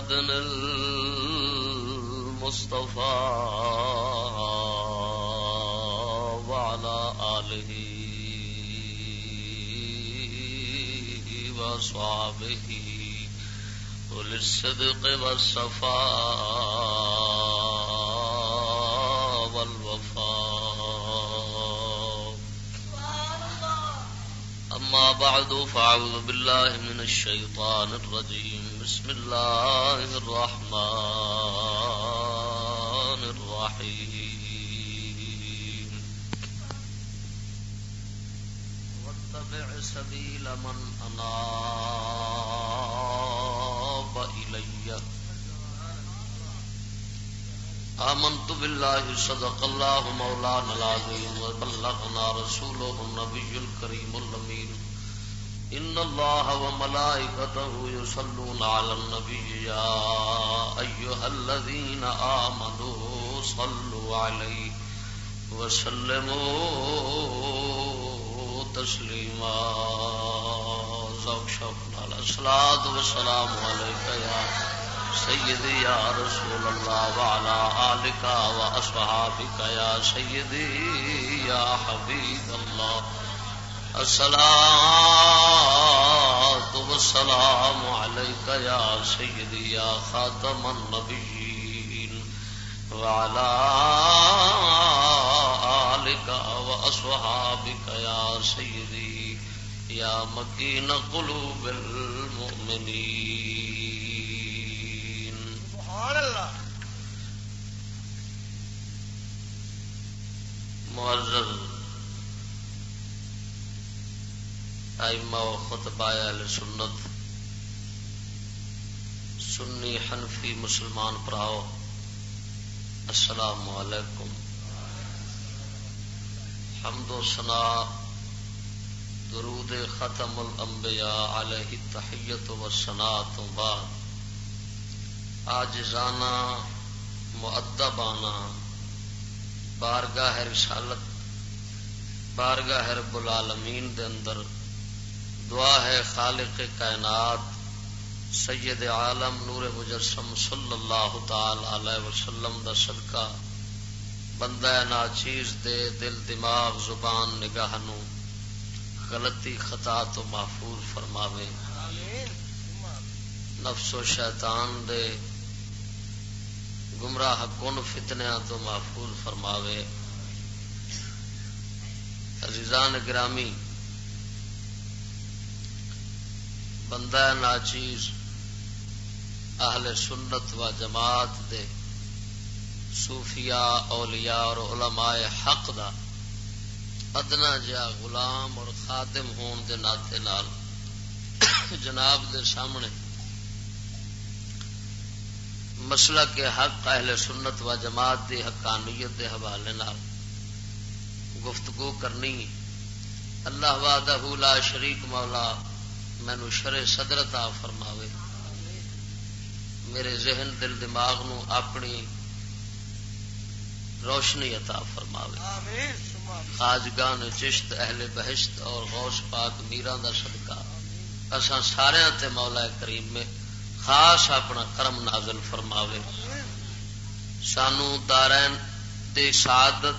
محمد المصطفى وعلى آله وصحبه وللصدق والصفاء والوفاء. أما بعد، فأعوذ بالله من الشيطان الرجيم. بسم الله الرحمن الرحيم. واتبع سبيل من أناب إلي. آمنت بالله صدق الله مولانا العظيم وبلغنا رسوله النبي الكريم الأمين. إن الله وملائكته يصلون على النبي يا أيها الذين آمنوا صلوا عليه وسلموا تسليما. ذوق شوق على الصلاة والسلام عليك يا سيدي يا رسول الله وعلى آلك وأصحابك يا سيدي يا حبيب الله. الصلاة والسلام عليك يا سيدي يا خاتم النبيين وعلى آلك وأصحابك يا سيدي يا مكين قلوب المؤمنين. سبحان اللہ معزز ائمہ و خطبہ اہل سنت، سنی حنفی مسلمان پراؤ، السلام علیکم۔ حمد و ثنا، درود ختم الانبیاء علیہ تحیت و ثنا تو بعد۔ آجزانہ مؤدبانہ، بارگاہ رسالت، بارگاہ رب العالمین دے اندر دعا ہے خالق کائنات، سید عالم نور مجسم صلی اللہ تعالی علیہ وسلم دا صدقہ، بندہ ناچیز دے دل دماغ زبان نگاہ نو، غلطی خطا تو محفوظ فرماوے۔ نفس و شیطان دے گمراہ کن فتنیا تو محفوظ فرماوے۔ عزیزان گرامی بندہ ناچیز، اہل سنت و جماعت دے صوفیاء، اولیاء اور علماء حق دا ادنا جا غلام اور خادم ہون دے ناطے نال جناب دے سامنے مسئلہ کے حق اہل سنت و جماعت دی حقانیت دے حوالے نال گفتگو کرنی اللہ وعدہ لا شریک مولا مینو شر صدرتا فرماوے۔ میرے ذہن دل دماغ نو اپنی روشنی عطا فرماوے۔ خاجگان چشت اہل بہشت اور غوث پاک میران دا صدقہ۔ اساں سارے تے مولا کریم میں خاص اپنا کرم نازل فرماوے۔ سانو دارین دی سعادت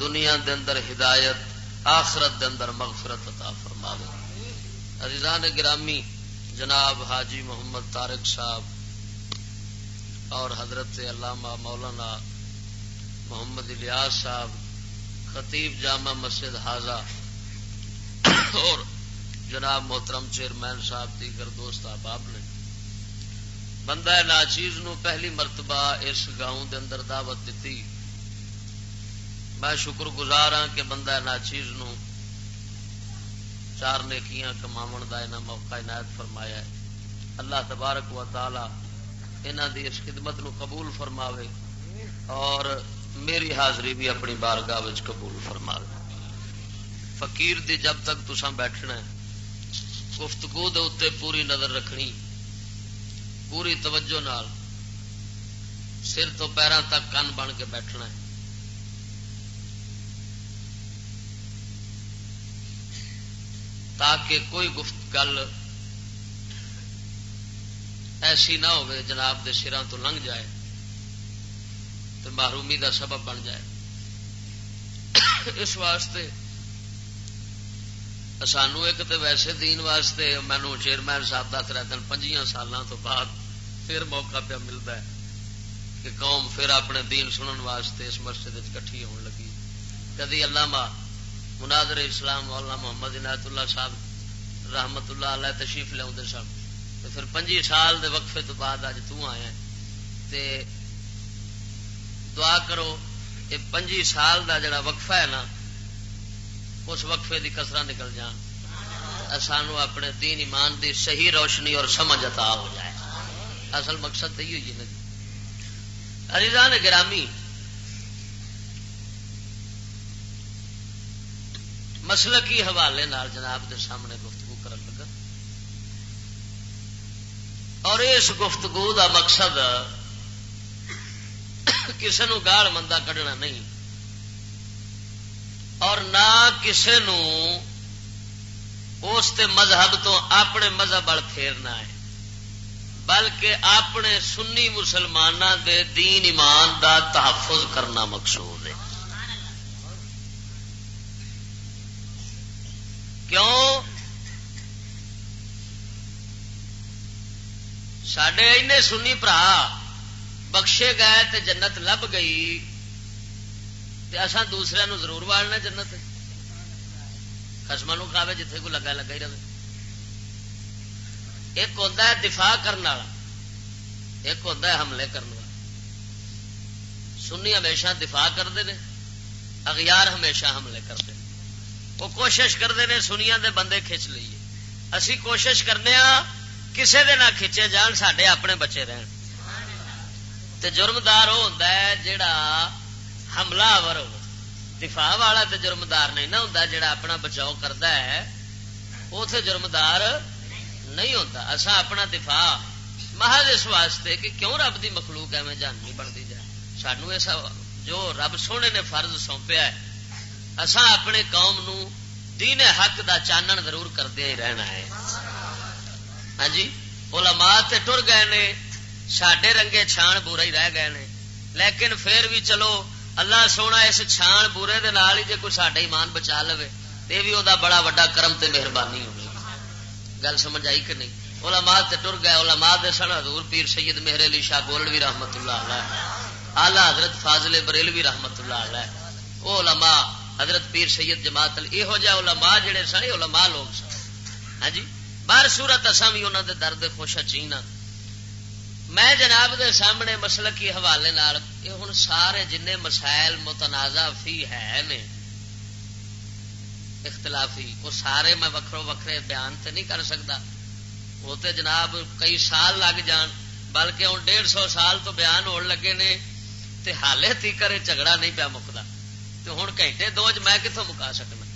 دنیا دے اندر ہدایت آخرت دے اندر مغفرت عطا فرماوے۔ عزیزان گرامی، جناب حاجی محمد طارق صاحب اور حضرت علامہ مولانا محمد الیاس صاحب، خطیب جامع مسجد حاضہ اور جناب محترم چیئرمین صاحب، دیگر دوست احباب نے۔ بندہ ناچیز نو پہلی مرتبہ اس گاؤں دے اندر دعوت دیتی۔ میں شکر گزار ہاں کہ بندہ ناچیز نو چار نیکیاں کماون دا انہاں موقع عنایت فرمایا ہے۔ اللہ تبارک و تعالی انہاں دی اس خدمت نو قبول فرماوے اور میری حاضری بھی اپنی بارگاہ وچ قبول فرماوے۔ فقیر دی جب تک تساں بیٹھنا ہے، گفتگو دے اتنے پوری نظر رکھنی، پوری توجہ نال، سر تو پیروں تک کن بن کے بیٹھنا ہے۔ تاکہ کوئی گفت گل ایسی نہ ہو جناب دے سرا تو لنگ جائے تو محرومی دا سبب بن جائے۔ اس واسطے سانو ایک تو ویسے دین واسطے مینو چیئرمین صاحب دس رہتے ہیں پنجیاں سالوں تو بعد پھر موقع پہ ملتا ہے کہ قوم پھر اپنے دین سنن واسطے اس مسجد کٹھی ہون لگی۔ کدی علامہ مناظر اسلام مولانا محمد عنایت اللہ صاحب رحمت اللہ علیہ تشریف لیا سن۔ تو پھر پنجی سال دے وقفے تو بعد اج تیا تے دعا کرو یہ پنجی سال دا جڑا وقفہ ہے نا اس وقفے دی کسرا نکل جان۔ سانو اپنے دین ایمان دی صحیح روشنی اور سمجھ عطا ہو جائے۔ اصل مقصد تو یہ ہوئی عزیزان گرامی مسلکی حوالے نال جناب دے سامنے گفتگو کرن لگا۔ اور اس گفتگو دا مقصد کسی نو گال مندہ کڈنا نہیں۔ اور نہ کسی اس مذہب تو اپنے مذہب وال پھیرنا ہے۔ بلکہ اپنے سنی مسلمانوں دے دین ایمان دا تحفظ کرنا مقصود ہے۔ کیوں؟ سڈے این سنی برا بخشے گئے تے جنت لب گئی تے اساں دوسرے نو ضرور والنا جنت خسما نو کھاوے جتھے کو لگا لگا ہی رہے۔ ایک ہوتا ہے دفاع کرنے والا، ایک ہوتا ہے حملے کرنے والا۔ سنی ہمیشہ دفاع کرتے ہیں اغیار ہمیشہ حملے کرتے ہیں وہ کوشش کرتے ہیں سنیا دے بندے کھچ لیے۔ اسی کوشش کرنے ہاں کسے دے نہ کھچے جان سڈے اپنے بچے رہن۔ تے جرمدار وہ ہوتا ہے جڑا حملہ آور ہو۔ دفاع والا تے جرمدار نہیں نہ ہوتا جڑا اپنا بچاؤ کرتا ہے۔ وہ جرمدار نہیں ہوتا اصا اپنا دفاع محض اس واسطے کہ کیوں رب دی مخلوق ایویں جاننی بنتی جائے سانو ایسا جو رب سونے نے فرض سونپیا ہے اسا اپنے قوم نو دین حق دا چانن ضرور کردیا ہی رہنا ہے۔ ہاں جی؟ علماء تے ٹر گئے نے سڈے رنگے چھان بورے ہی رہ گئے نے۔ لیکن پھر بھی چلو، اللہ سونا اس چھان بورے دے نال ہی جے کوئی ساڈا ایمان بچا لو یہ بھی وہ بڑا وڈا کرم تے مہربانی ہوگی گل سمجھ آئی کہ نہیں؟ علماء تے ٹر گئے، علماء دے سن حضور پیر سید مہر علی شاہ گولڈوی رحمت اللہ علیہ آلہ حضرت فاضل بریلوی رحمت اللہ علیہ۔ وہ علماء حضرت پیر سید جماعت یہو جہ علماء جڑے سن علماء لوگ سن۔ ہاں جی؟ باہر سورت اصا بھی انہوں دے درد خوش چینا میں جناب دے سامنے مسلکی حوالے نال یہ ہوں سارے جن مسائل متنازع فی ہے نے، اختلافی، وہ سارے میں وکرو وکھرے بیان تے نہیں کر سکتا۔ وہ تے جناب کئی سال لگ جان، بلکہ ہوں ڈیڑھ سو سال تو بیان ہون لگے نے، تے حالے تھی کرے جھگڑا نہیں پیا مکتا۔ تو ہوں گھنٹے دو میں کتوں مکا سکنا؟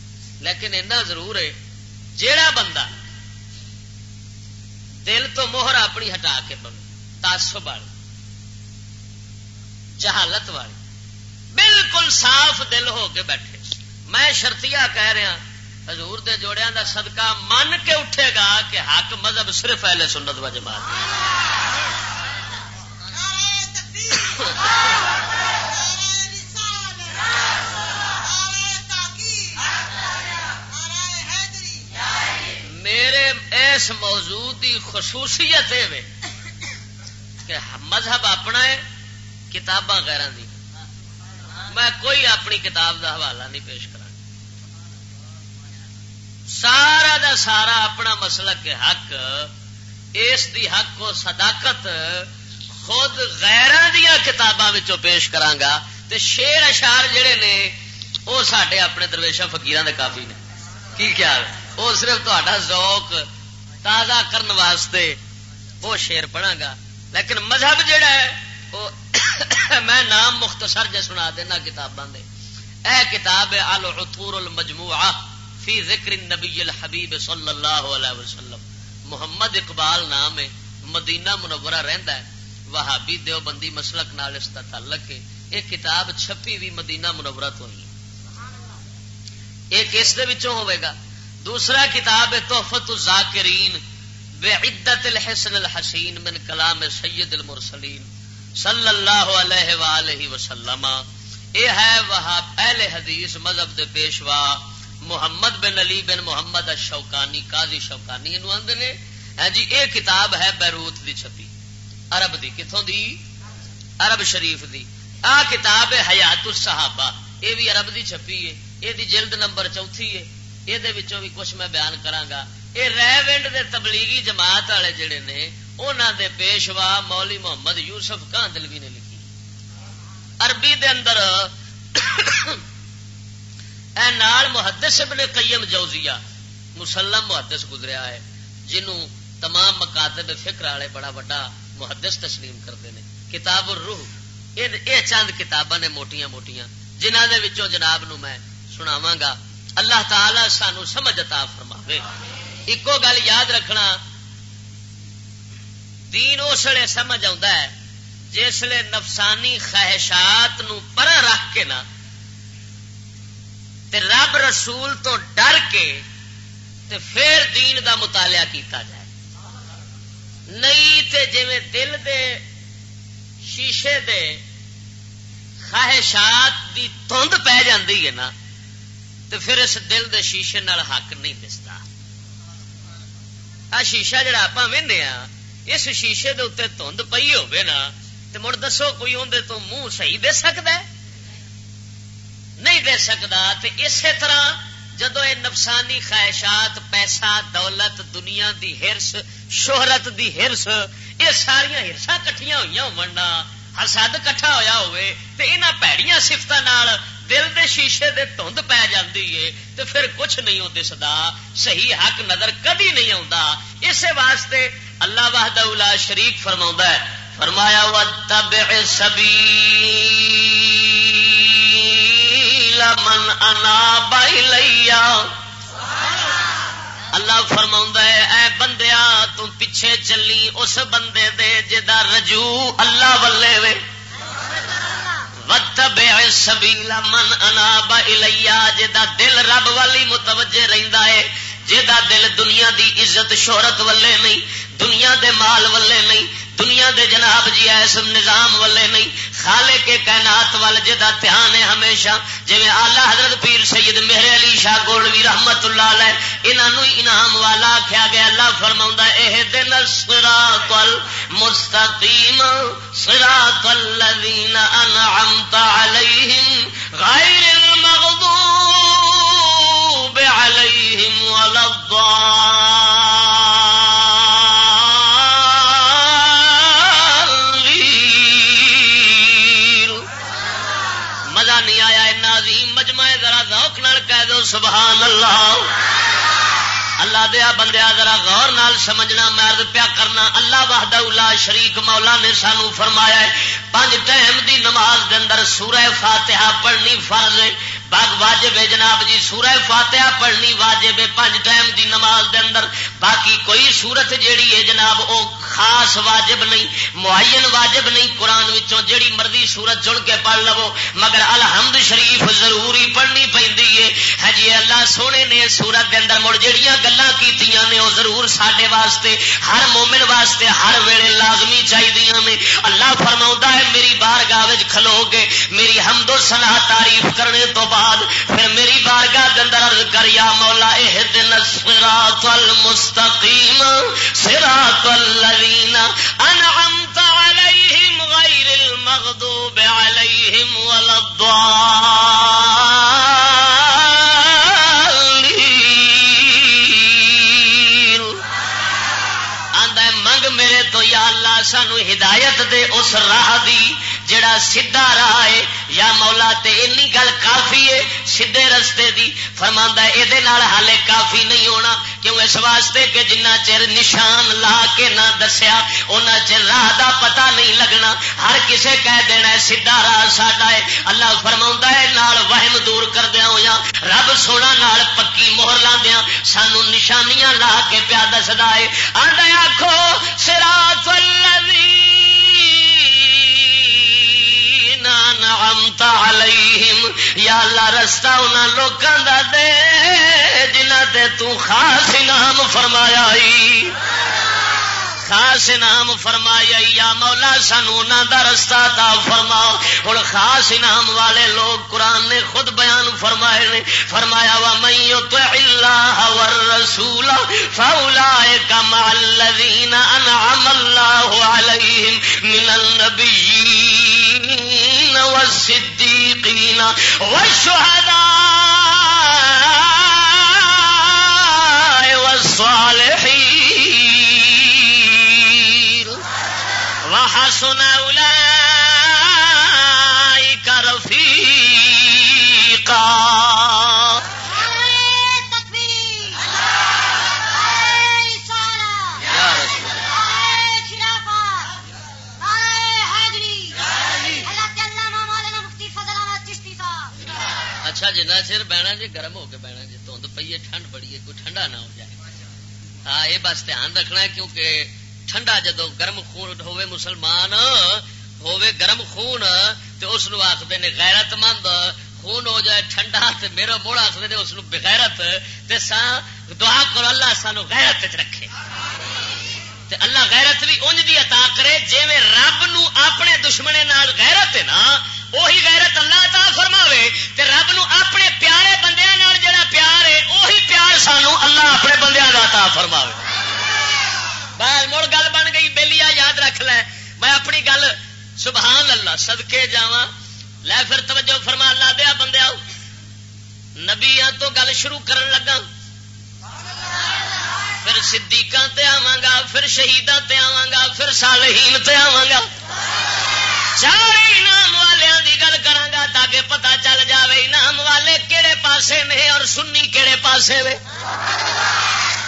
لیکن اینا ضرور ہے جیڑا بندہ دل تو موہر اپنی ہٹا کے پہ تاسب والی جہالت والی بالکل صاف دل ہو کے بیٹھے۔ میں شرطیا کہہ رہا حضور دے جوڑیاں دا صدقہ من کے اٹھے گا کہ حق مذہب صرف اہل سنت و جماعت۔ میرے اس موضوع کی خصوصیت ہے کہ مذہب اپنا ہے، کتاباں غیران دی۔ میں کوئی اپنی کتاب دا حوالہ نہیں پیش کرا سارا دا سارا اپنا مسلک حق، اس دی حق کو صداقت خود غیر دیا کتاباں پیش کرانگا تے شیر اشار جڑے نے وہ سڈے اپنے درویشا فکیر کافی نے۔ کی خیال ہے؟ وہ صرف تا ذوق تازہ کرن واسطے وہ شیر پڑھا گا لیکن مذہب جڑا ہے وہ میں نام مختصر جہ سنا دینا کتاباں دے۔ اے کتاب العطور المجموعہ فی ذکر النبی الحبیب صلی اللہ علیہ وسلم۔ محمد اقبال نام ہے، مدینہ منورہ رہندا ہے۔ وہابی دیوبندی مسلک نال اس کا تعلق ہے۔ یہ کتاب چھپی بھی مدینہ منورہ تو ہی۔ ایک اس دے وچوں ہوئے گا۔ دوسرا کتاب ہے تحفت الزاکرین بے عدت الحسن الحسین من کلام سید المرسلین صلی اللہ علیہ وآلہ وسلم۔ یہ ہے وہ اہل حدیث مذہب دے پیشوا محمد بن علی بن محمد شوکانی قاضی شوکانی نے۔ ہاں جی یہ کتاب ہے بیروت دی چھپی۔ عرب دی کتوں دی؟ عرب شریف دی۔ آ کتاب ہے حیات الصحابہ۔ یہ بھی عرب دی چھپی ہے۔ یہ جلد نمبر چوتھی ہے۔ یہ بھی کچھ میں بیان کرا یہ ریونڈ دے تبلیغی جماعت والے جڑے نے انہوں دے پیشوا مولی محمد یوسف کاندلوی نے لکھی عربی دے اندر اے نال محدث ابن قیم جوزیہ مسلم محدث گزریا ہے جنہوں تمام مکاتب فکر والے بڑا بڑا محدث تسلیم کرتے ہیں کتاب الروح یہ چند کتاباں نے موٹیاں موٹیاں جنہ دے وچوں جناب نو میں سناواں گا اللہ تعالی سانو سمجھ عطا فرماوے۔ ایکو گل یاد رکھنا، دین اس لیے سمجھ آتا ہے جسے نفسانی خواہشات نو پر رکھ کے نا، تے رب رسول تو ڈر کے تے پھر دین دا مطالعہ کیتا جائے۔ نہیں تے جی دل دے، شیشے دے خواہشات دی تند پی جاندی ہے نا تو پھر اس دل دے شیشے نال حق نہیں دستا۔ آ شیشہ جڑا آپ وہنے ہاں، اس شیشے دے اتنے تند پی ہوے نا تو مڑ دسو کوئی اندر تو منہ صحیح دے سکتا ہے؟ نہیں دے سکتا تو اسی طرح جدو یہ نفسانی خواہشات، پیسہ، دولت، دنیا دی ہرس، شہرت دی ہرس یہ ساریا ہرساں کٹیا ہوئی ہونا حسد کٹھا ہوا ہوئے تو یہاں پیڑیاں سفت دل دے شیشے دے دھند پی جاتی ہے تو پھر کچھ نہیں ہو دستا صحیح حق نظر کدی نہیں آتا اسی واسطے اللہ واہد شریک فرما ہے، فرمایا و تب سبھی من انا بائی لیا اللہ فرما ہے، اے بندیا تم پیچھے چلی اس بندے دے جدا رجوع اللہ ولے وے۔ وتبع سبیل من اناب الیا جدا دل رب والی متوجہ رہندا ہے جدا دل دنیا دی عزت، شہرت ولے نہیں، دنیا دے مال ولے نہیں دنیا دے جناب جی ایس نظام والے نہیں خالے کے کائنات وال جدا دھیان ہے ہمیشہ۔ جی آلہ حضرت پیر سید میرے علی شاہ گولوی رحمت اللہ علیہ انہوں انعام والا آخیا گیا، اللہ فرما یہ دن سرا کل مستقیم سرا کلین انعمت علیہم غیر المغضوب علیہم ولا سبحان اللہ۔ اللہ دیا بندیا، ذرا غور نال سمجھنا، مرد پیا کرنا۔ اللہ وحدہ اللہ شریک مولا نے سانو فرمایا ہے۔ پانچ ٹائم دی نماز دے اندر سورہ فاتحہ پڑھنی فرض ہے۔ باغ واجب ہے جناب جی سورہ فاتحہ پڑھنی واجب ہے پانچ ٹائم دی نماز دے اندر۔ باقی کوئی صورت جیڑی ہے جناب، او خاص واجب نہیں، معین واجب نہیں قرآن وچوں، جیڑی مرضی صورت چن کے پڑھ لو۔ مگر الحمد شریف ضروری پڑھنی پہ ہاں جی اللہ سونے نے سورت دے اندر مڑ جہیا گلا کی نے وہ ضرور سڈے واسطے، ہر مومن واسطے ہر ویلے لازمی چاہیے نے۔ اللہ فرما ہے، میری بار گاہ کھلو گے میری حمد و سلاح تعریف کرنے تو بعد پھر میری بارگاہ کے عرض کر، یا مولا اے دن صراط المستقیم، صراط الذین انعمت علیہم غیر المغضوب علیہم ولا آندا منگ میرے تو یا اللہ، سانو ہدایت دے اس راہ دی جڑا سیدھا راہ ہے، یا مولا تے اینی گل کافی ہے، سیدھے رستے دی، فرماندا ہے اے نال حالے کافی نہیں ہونا۔ کیوں اس واسطے کہ جنہ چر نشان لا کے نہ دسیا، اونا چر راہ دا پتہ نہیں لگنا۔ ہر کسے کہہ دینا ہے، سیدھا راہ ساڈا ہے۔ اللہ فرماوندا ہے، نال وہم دور کر دیا ہویا رب سونا نال پکی مہر لاندیاں۔ سانو نشانیاں لا کے پیا دسدا ہے۔ آندا آکھو صراط الذین نعمت علیہم۔ یا اللہ، رستہ انہاں لوکاں دا دے جنہ تے تو خاص انعام فرمایا ہی خاص انعام فرمایا یا مولا، سانو انہاں دا رستہ تا فرماؤ۔ ہوں خاص انعام والے لوگ قرآن نے خود بیان فرمائے نے۔ فرمایا وا میں تو اللہ رسول فولا کما الذین انعم اللہ علیہم من النبیین والصدیقین والشہداء والصالحین سنا جی گرم ہو کے بہنا جی دھند پی ہے، ٹھنڈ بڑی ہے، کوئی ٹھنڈا نہ ہو جائے۔ ہاں یہ بس دھیان رکھنا ہے کیونکہ ٹھنڈا جدو گرم خون ہوے مسلمان ہوے گرم خون تو اس آخر نے غیرت مند۔ خون ہو جائے ٹھنڈا تو میرا موڑ آخر اس بغیرت۔ تے سا دعا کرو، اللہ سانو غیرت رکھے۔ تے اللہ غیرت بھی انج دی عطا کرے جی رب نو اپنے دشمنے نال غیرت ہے نا وہی غیرت اللہ عطا فرماوے تے رب نو اپنے پیارے بندیاں نال جڑا پیار ہے، وہی پیار سانو اللہ اپنے بندیاں دا عطا فرماوے۔ بس مڑ گل بن گئی بےلیا یاد رکھ لے۔ میں اپنی گل سبحان اللہ سدکے جا لے پھر توجہ فرما لا دیا بندے آؤ نبیا تو گل شروع کرن لگا پھر صدیقاں تے آواں گا، پھر شہیداں تے آواں گا، پھر صالحین تے آواں گا۔ چار انعام والوں کی گل کرا تاکہ پتا چل جاوے انعام والے کہڑے پاسے نے اور سنی کہڑے پاسے وے۔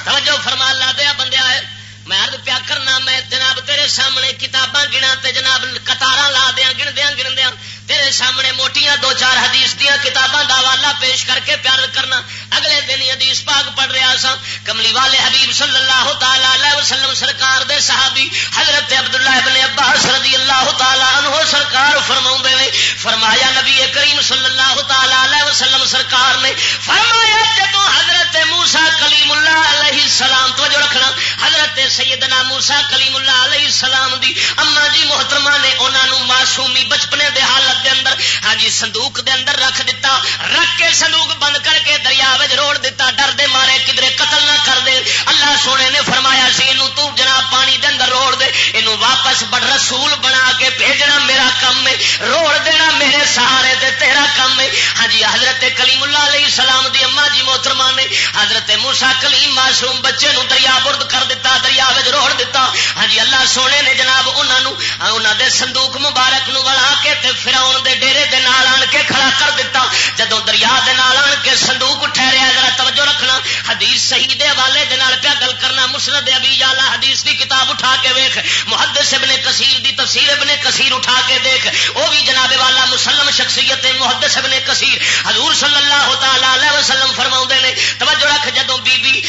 توجہ فرما لا دیا بندے آئے۔ میں ارد پیا کرنا، میں جناب تیرے سامنے کتاباں گنا تے جناب کتار لا دیا گن دیا گن دیا تیرے سامنے موٹیاں دو چار حدیث دیا کتاباں کا والا پیش کر کے پیار کرنا۔ اگلے دن حدیث پاک پڑھ رہا سا کملی والے حبیب صلی اللہ تعالی وسلم سرکار دے صحابی حضرت عبداللہ ابن عباس رضی اللہ تعالی عنہ سرکار فرما نے، فرمایا نبی کریم صلی اللہ تعالی وسلم سرکار نے، فرمایا جب حضرت موسا کلیم اللہ علیہ السلام تو جو رکھنا، حضرت سیدنا موسا کلیم اللہ علیہ السلام دی اما جی محترمہ نے انہوں معصومی بچپنے دے حالت دے اندر ہاں جی صندوق دے اندر رکھ دیتا رکھ کے صندوق بند کر کے دریا روڑ دیتا ڈر دے مارے کدھر قتل نہ کر دے۔ اللہ سونے نے فرمایا سی یہ تو جناب پانی دے اندر روڑ دے یہ واپس بڑ رسول بنا کے بھیجنا میرا کم ہے، روڑ دینا میرے سہارے دے، تیرا کم ہے۔ ہاں جی حضرت کلیم اللہ علیہ السلام دی اما جی محترمہ نے حضرت موسا کلیم معصوم بچے نو دریا برد کر دیتا دریا روڑ دیتا ہاں جی اللہ سونے نے جناب انہوں ہاں انہوں دے صندوق مبارک نو بڑا کے تے فراؤن دے ڈیرے دے نال آن کے کھڑا کر دیتا جدو دریا دے نال آن کے صندوق ٹھہریا ذرا توجہ رکھنا حدیث صحیح دے والے دے نال پیا گل کرنا مسند ابی جالا حدیث دی کتاب اٹھا کے ویکھ محدث ابن کثیر دی تفسیر ابن کثیر اٹھا کے دیکھ وہ بھی جناب والا مسلم شخصیت محدث ابن کثیر حضور صلی اللہ تعالی علیہ وسلم فرماؤں نے توجہ رکھ جدو جدو بی بی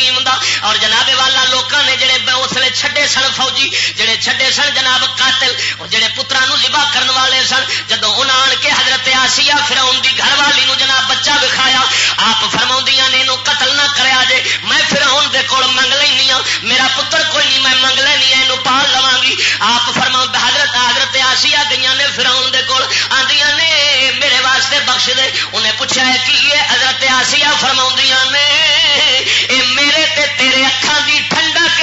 تو دا اور جناب والا لوکاں نے جڑے اس اسلے چھڈے سن فوجی، جڑے چھڈے سن جناب قاتل، اور جڑے پترا ذبح کرنے والے سن جدو انہاں آن کے حضرت آسیہ فراؤن دی گھر والی نو جناب بچہ بکھایا آپ فرما نے قتل نہ کریا جے، میں فراؤن دے کول منگ لینی ہوں میرا پتر کوئی نہیں، میں منگ لینی ہوں ہاں، پال لوا گی آپ فرما حضرت حضرت آسیہ گئی نے فراؤن دے کول آدیاں نے، میرے واسطے بخش دے۔ انہیں پوچھا ہے کہ یہ حضرت آسیہ فرما نے، اے میرے تے تیرے اکھان دی ٹھنڈک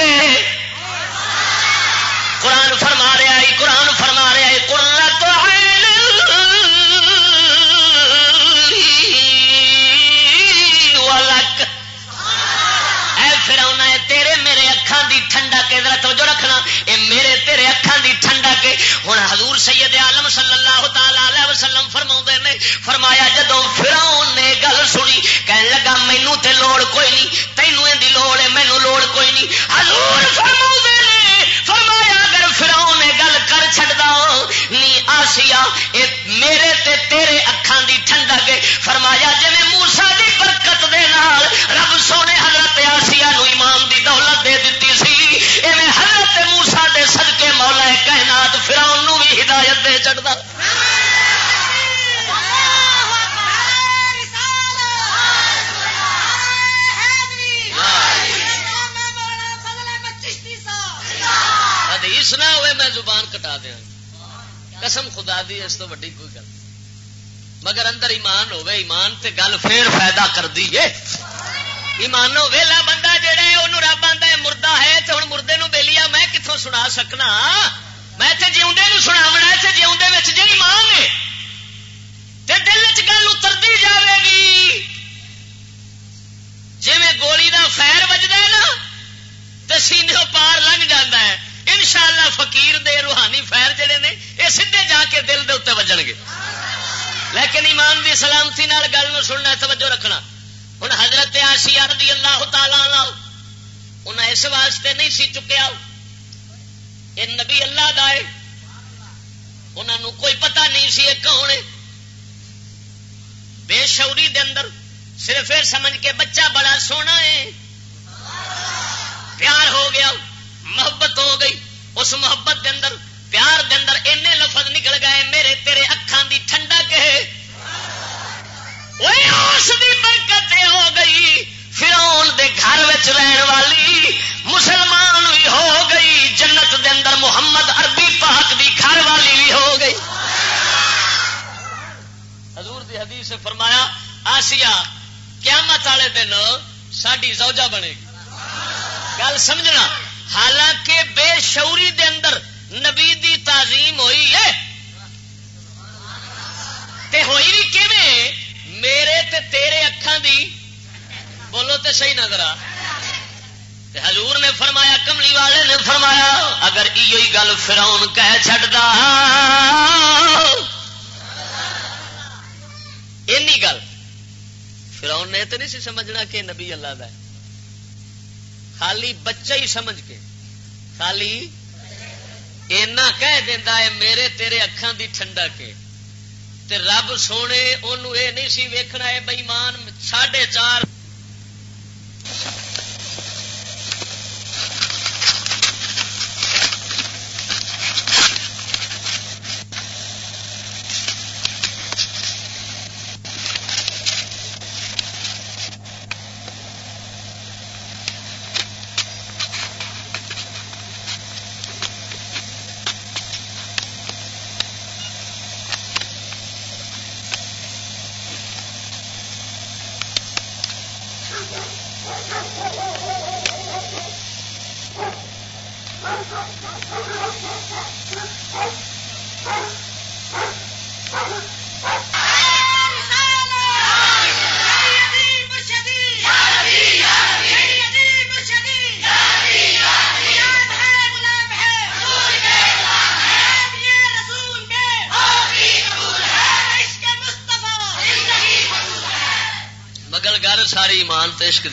قرآن فرما رہا ہے، قرآن فرما رہا ہے قرآن تو پھر آنا ہے، تیرے میرے اکھان دی ٹھنڈا کے ذرا توجہ رکھنا۔ اے میرے تیرے اکھان دی ٹھنڈا کے۔ ہوں حضور سید عالم صلی اللہ تعالی علیہ وسلم فرما نے، فرمایا جدو فراؤن نے گل سنی، کہن لگا مینو تے لوڑ کوئی نہیں، تینوں دی لوڑ ہے مینو لوڑ کوئی نہیں۔ حضور فرما نے فرمایا اگر فراؤن نے گل کر چڑھتا نی آسیا میرے تے تیرے اکھان دی ٹھنڈا کے فرمایا جی موسا دی برکت دے نال رب سونے حضرت آسیا نو ایمان دی دولت دے دیتی سی ایویں حضرت موسا دے صدقے مولا کائنات فراؤن نو بھی ہدایت دے چڑھتا حدیث نہ ہوئے میں زبان کٹا دیا۔ قسم خدا دی، اس تو وڈی کوئی گل مگر اندر ایمان ہوے ایمان تے گل پھر فائدہ کر دیے ایمان ویلا بندہ جہا ہے وہ رب آتا ہے، مردہ ہے تو ہوں مردے نو بےلیا میں کتوں سنا سکنا؟ میں جیوندے سناونا جیوندے جی ایمان ہے، تے دل چ گل اترتی جاوے گی۔ جی گولی دا فیر بجتا ہے نا تو سینے پار لنگ جاتا ہے۔ ان شاء اللہ فکیر دے روحانی فیر جڑے نے، یہ سیدے جا کے دل دے اتنے وجن گے۔ لیکن ایمان دی سلامتی نال گل نو سننا توجہ رکھنا۔ ہوں حضرت آسیہ رضی اللہ تعالی لاؤ انہیں اس واسطے نہیں سی چکیا۔ یہ نبی اللہ دا ہے۔ انہوں کوئی پتہ نہیں سی کون بے شعوری دے اندر صرف سمجھ کے بچہ بڑا سونا ہے۔ پیار ہو گیا، محبت ہو گئی۔ اس محبت دے اندر، پیار دے اندر اینے لفظ نکل گئے، میرے تیرے اکھان دی ٹھنڈا کہ۔ اس دی برکت ہو گئی فرون دے گھر رہن والی، مسلمان بھی ہو گئی، جنت دے اندر محمد عربی پاک دی گھر والی بھی ہو گئی۔ حضور دی حدیث سے فرمایا آسیا قیامت والے دن ساری زوجہ بنے گی۔ گل سمجھنا۔ حالانکہ بے شعوری دے اندر نبی دی تعظیم ہوئی ہے۔ تے ہوئی بھی کیویں؟ میرے تے تیرے اکھان دی۔ بولو تے صحیح نظر آ حضور نے فرمایا، کملی والے نے فرمایا، اگر ایو گل فراؤن کہہ چڑھتا اینی گل۔ فراؤن نے تو نہیں سی سمجھنا کہ نبی اللہ دا ہے۔ خالی بچہ ہی سمجھ کے خالی اینا کہہ دینا ہے، میرے تیرے اکھان دی ٹھنڈا کے۔ تے رب سونے انہوں اے نہیں سی ویکھنا ہے بئیمان ساڑھے چار عشق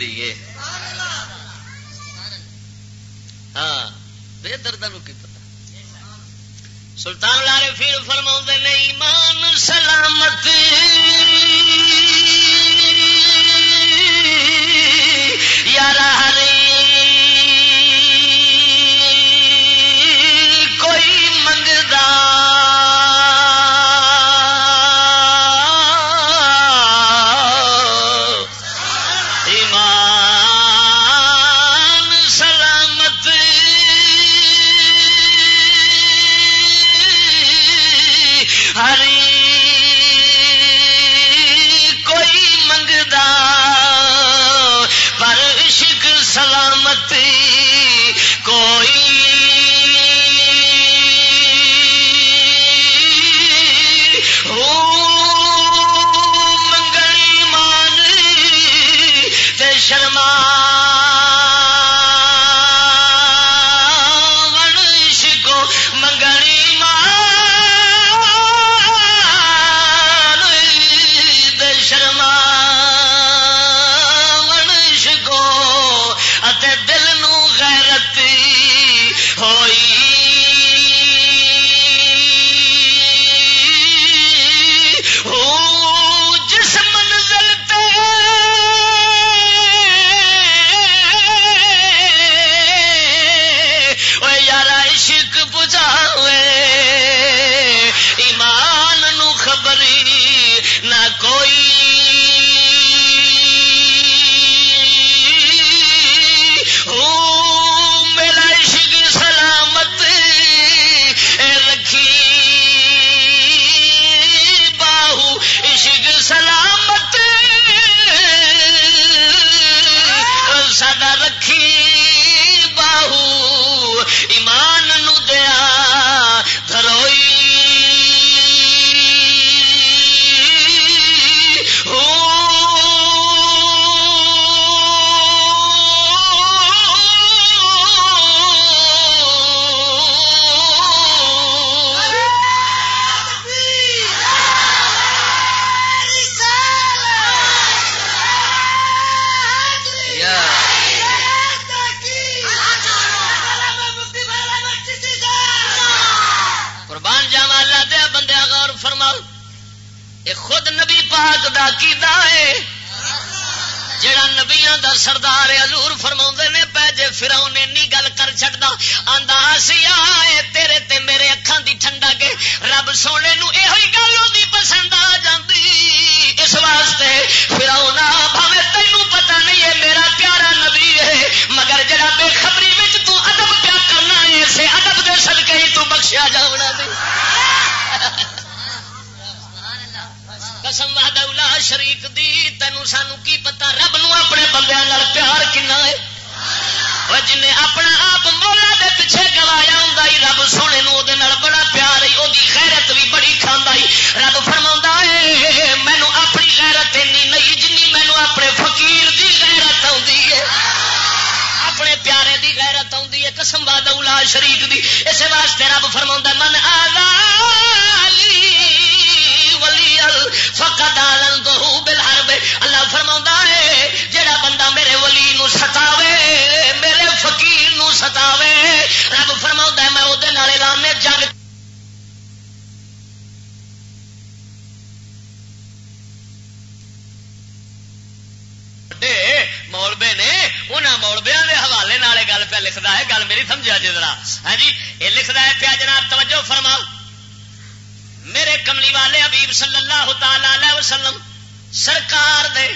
سرکار دے،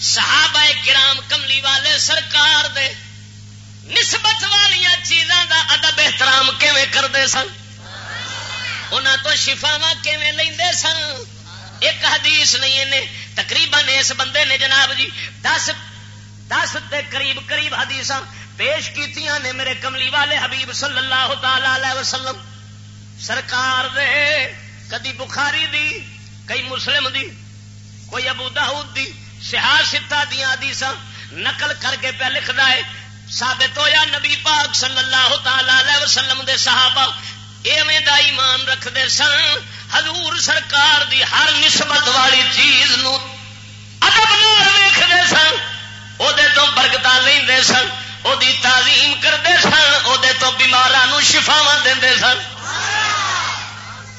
صحابہ کرام کملی والے سرکار دے۔ نسبت والی چیزاں دا ادب احترام کیویں کرتے سن؟ انہوں تو شفاوا کیویں لے سن؟ ایک حدیث نہیں نے تقریباً اس بندے نے جناب جی دس دس دے قریب قریب حدیث پیش کی میرے کملی والے حبیب صلی اللہ تعالی وسلم۔ سرکار دے، کدی بخاری دی کئی مسلم دی۔ کوئی ابو داؤد دی سیاح دیا آدیس نقل کر کے پہ لکھتا ہے ثابت ہویا نبی پاک صلی اللہ تعالی وسلم دے صحابہ ایویں دا ایمان رکھتے سن حضور سرکار دی ہر نسبت والی چیز نو ادب ویختے سن وہ تو برکت لے سن وہ تعظیم کرتے سن وہ تو بیماروں شفاوا دے سن۔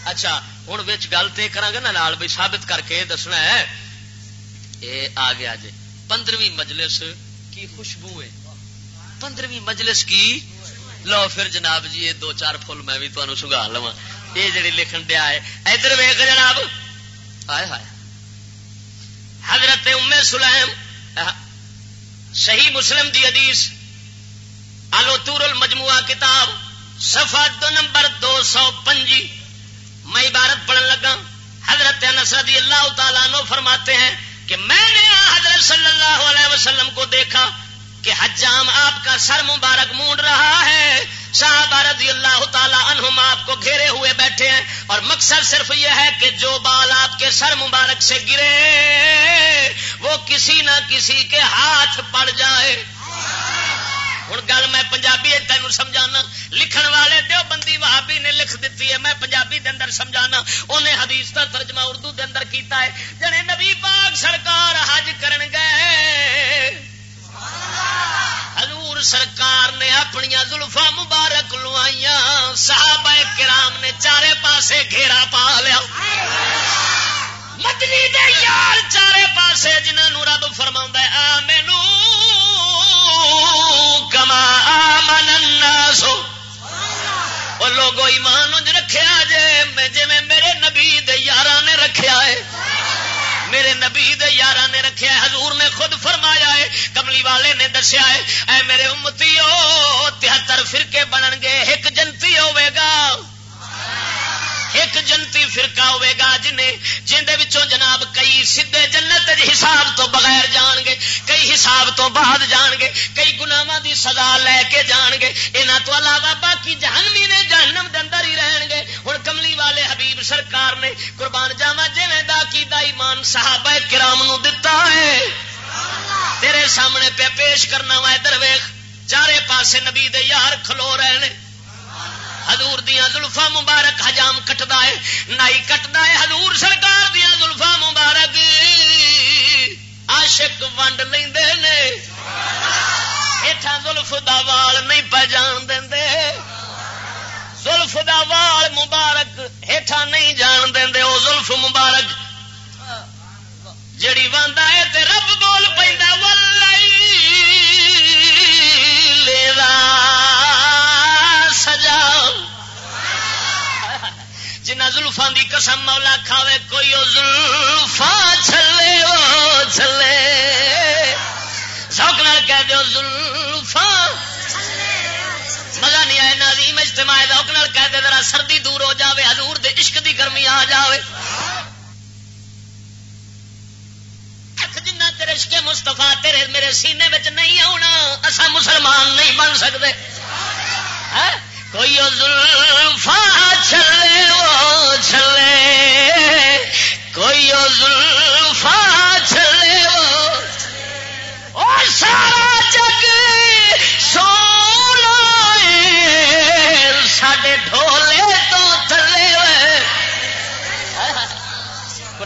اچھا ہوں گل تو کرا گا نا بھائی ثابت کر کے دسنا ہے یہ آ گیا جی پندرہویں مجلس کی خوشبو ہے پندرہویں مجلس کی لو پھر جناب جی یہ دو چار فل میں بھی تمہیں سگا لوا یہ جی لکھن دیا ہے ادھر ویخ جناب آئے ہائے حضرت ام سلیم صحیح مسلم دی حدیث آلو تور المجموعہ کتاب صفحہ دو نمبر دو سو پنجی میں عبارت پڑھن لگا۔ حضرت رضی اللہ تعالیٰ نو فرماتے ہیں کہ میں نے حضرت صلی اللہ علیہ وسلم کو دیکھا کہ حجام آپ کا سر مبارک مونڈ رہا ہے۔ صاحب رضی اللہ تعالیٰ عنہم آپ کو گھیرے ہوئے بیٹھے ہیں اور مقصد صرف یہ ہے کہ جو بال آپ کے سر مبارک سے گرے، وہ کسی نہ کسی کے ہاتھ پڑ جائے۔ ہوں گل میں پنجابی تینوں سمجھانا لکھن والے دیو بندی وہابی نے لکھ دیتی ہے میں پنجابی دے اندر سمجھانا انہیں حدیث کا ترجمہ اردو دے اندر کیتا ہے جڑے نبی پاک سرکار حج کرن گئے حضور سرکار نے اپنی زلفا مبارک لوائیاں صحابہ کرام نے چارے پاسے گھیرا پا لیا مدنی دے یار چارے پاسے جنہوں رب فرما آ مینو کما آمن الناس. وہ لوگو ایمان انج رکھیا جے جی میرے نبی دے یارہ نے رکھیا ہے۔ میرے نبی دے یارہ نے رکھیا ہے، حضور نے خود فرمایا ہے، کملی والے نے دسیا ہے، اے میرے امتی ہو فرقے بنن گے ایک جنتی ہوے گا۔ ایک جنتی فرقہ ہوے گا جنہیں جن جناب کئی سیدے جنت حساب تو بغیر جان گے، کئی حساب تو بعد جان گے، کئی گناواں دی سزا لے کے جان گے۔ یہاں تو علاوہ باقی جہنمی نے جہنم دے اندر ہی رہن گے۔ ہوں کملی والے حبیب سرکار نے قربان جاوا جی دا کی ایمان صحابہ کرام نو دتا ہے۔ تیرے سامنے پہ پیش کرنا وا، ادھر ویخ چارے پاسے نبی دے یار کھلو رہے ہیں ہزور دیا زلفا مبارک حجام کٹتا ہے، نائی کٹتا ہے ہزور سرکار دیا زلفا مبارک۔ آشک ونڈ لے زلف دا وال نہیں پہچان دے زلف دا وال مبارک ہیٹھا نہیں جان دے وہ زلف مبارک۔ بنتا ہے تے جنہ زلفا دی قسم مولا کھاوے، کوئی زلفا چلے وہ چلے سوک نال کہہ دو زلفا۔ مزہ نہیں آئے نظیم اجتماع روک نال کہہ دے، ذرا سردی دور ہو جاوے، حضور دے عشق دی گرمی آ جاوے۔ جنہ تیرے عشق مستفا تیرے میرے سینے میں نہیں آنا اصا مسلمان نہیں بن سکتے ہاں؟ کوئی زلفا چلے وہ چلے کوئی زلفا چلے وہ سارا جگ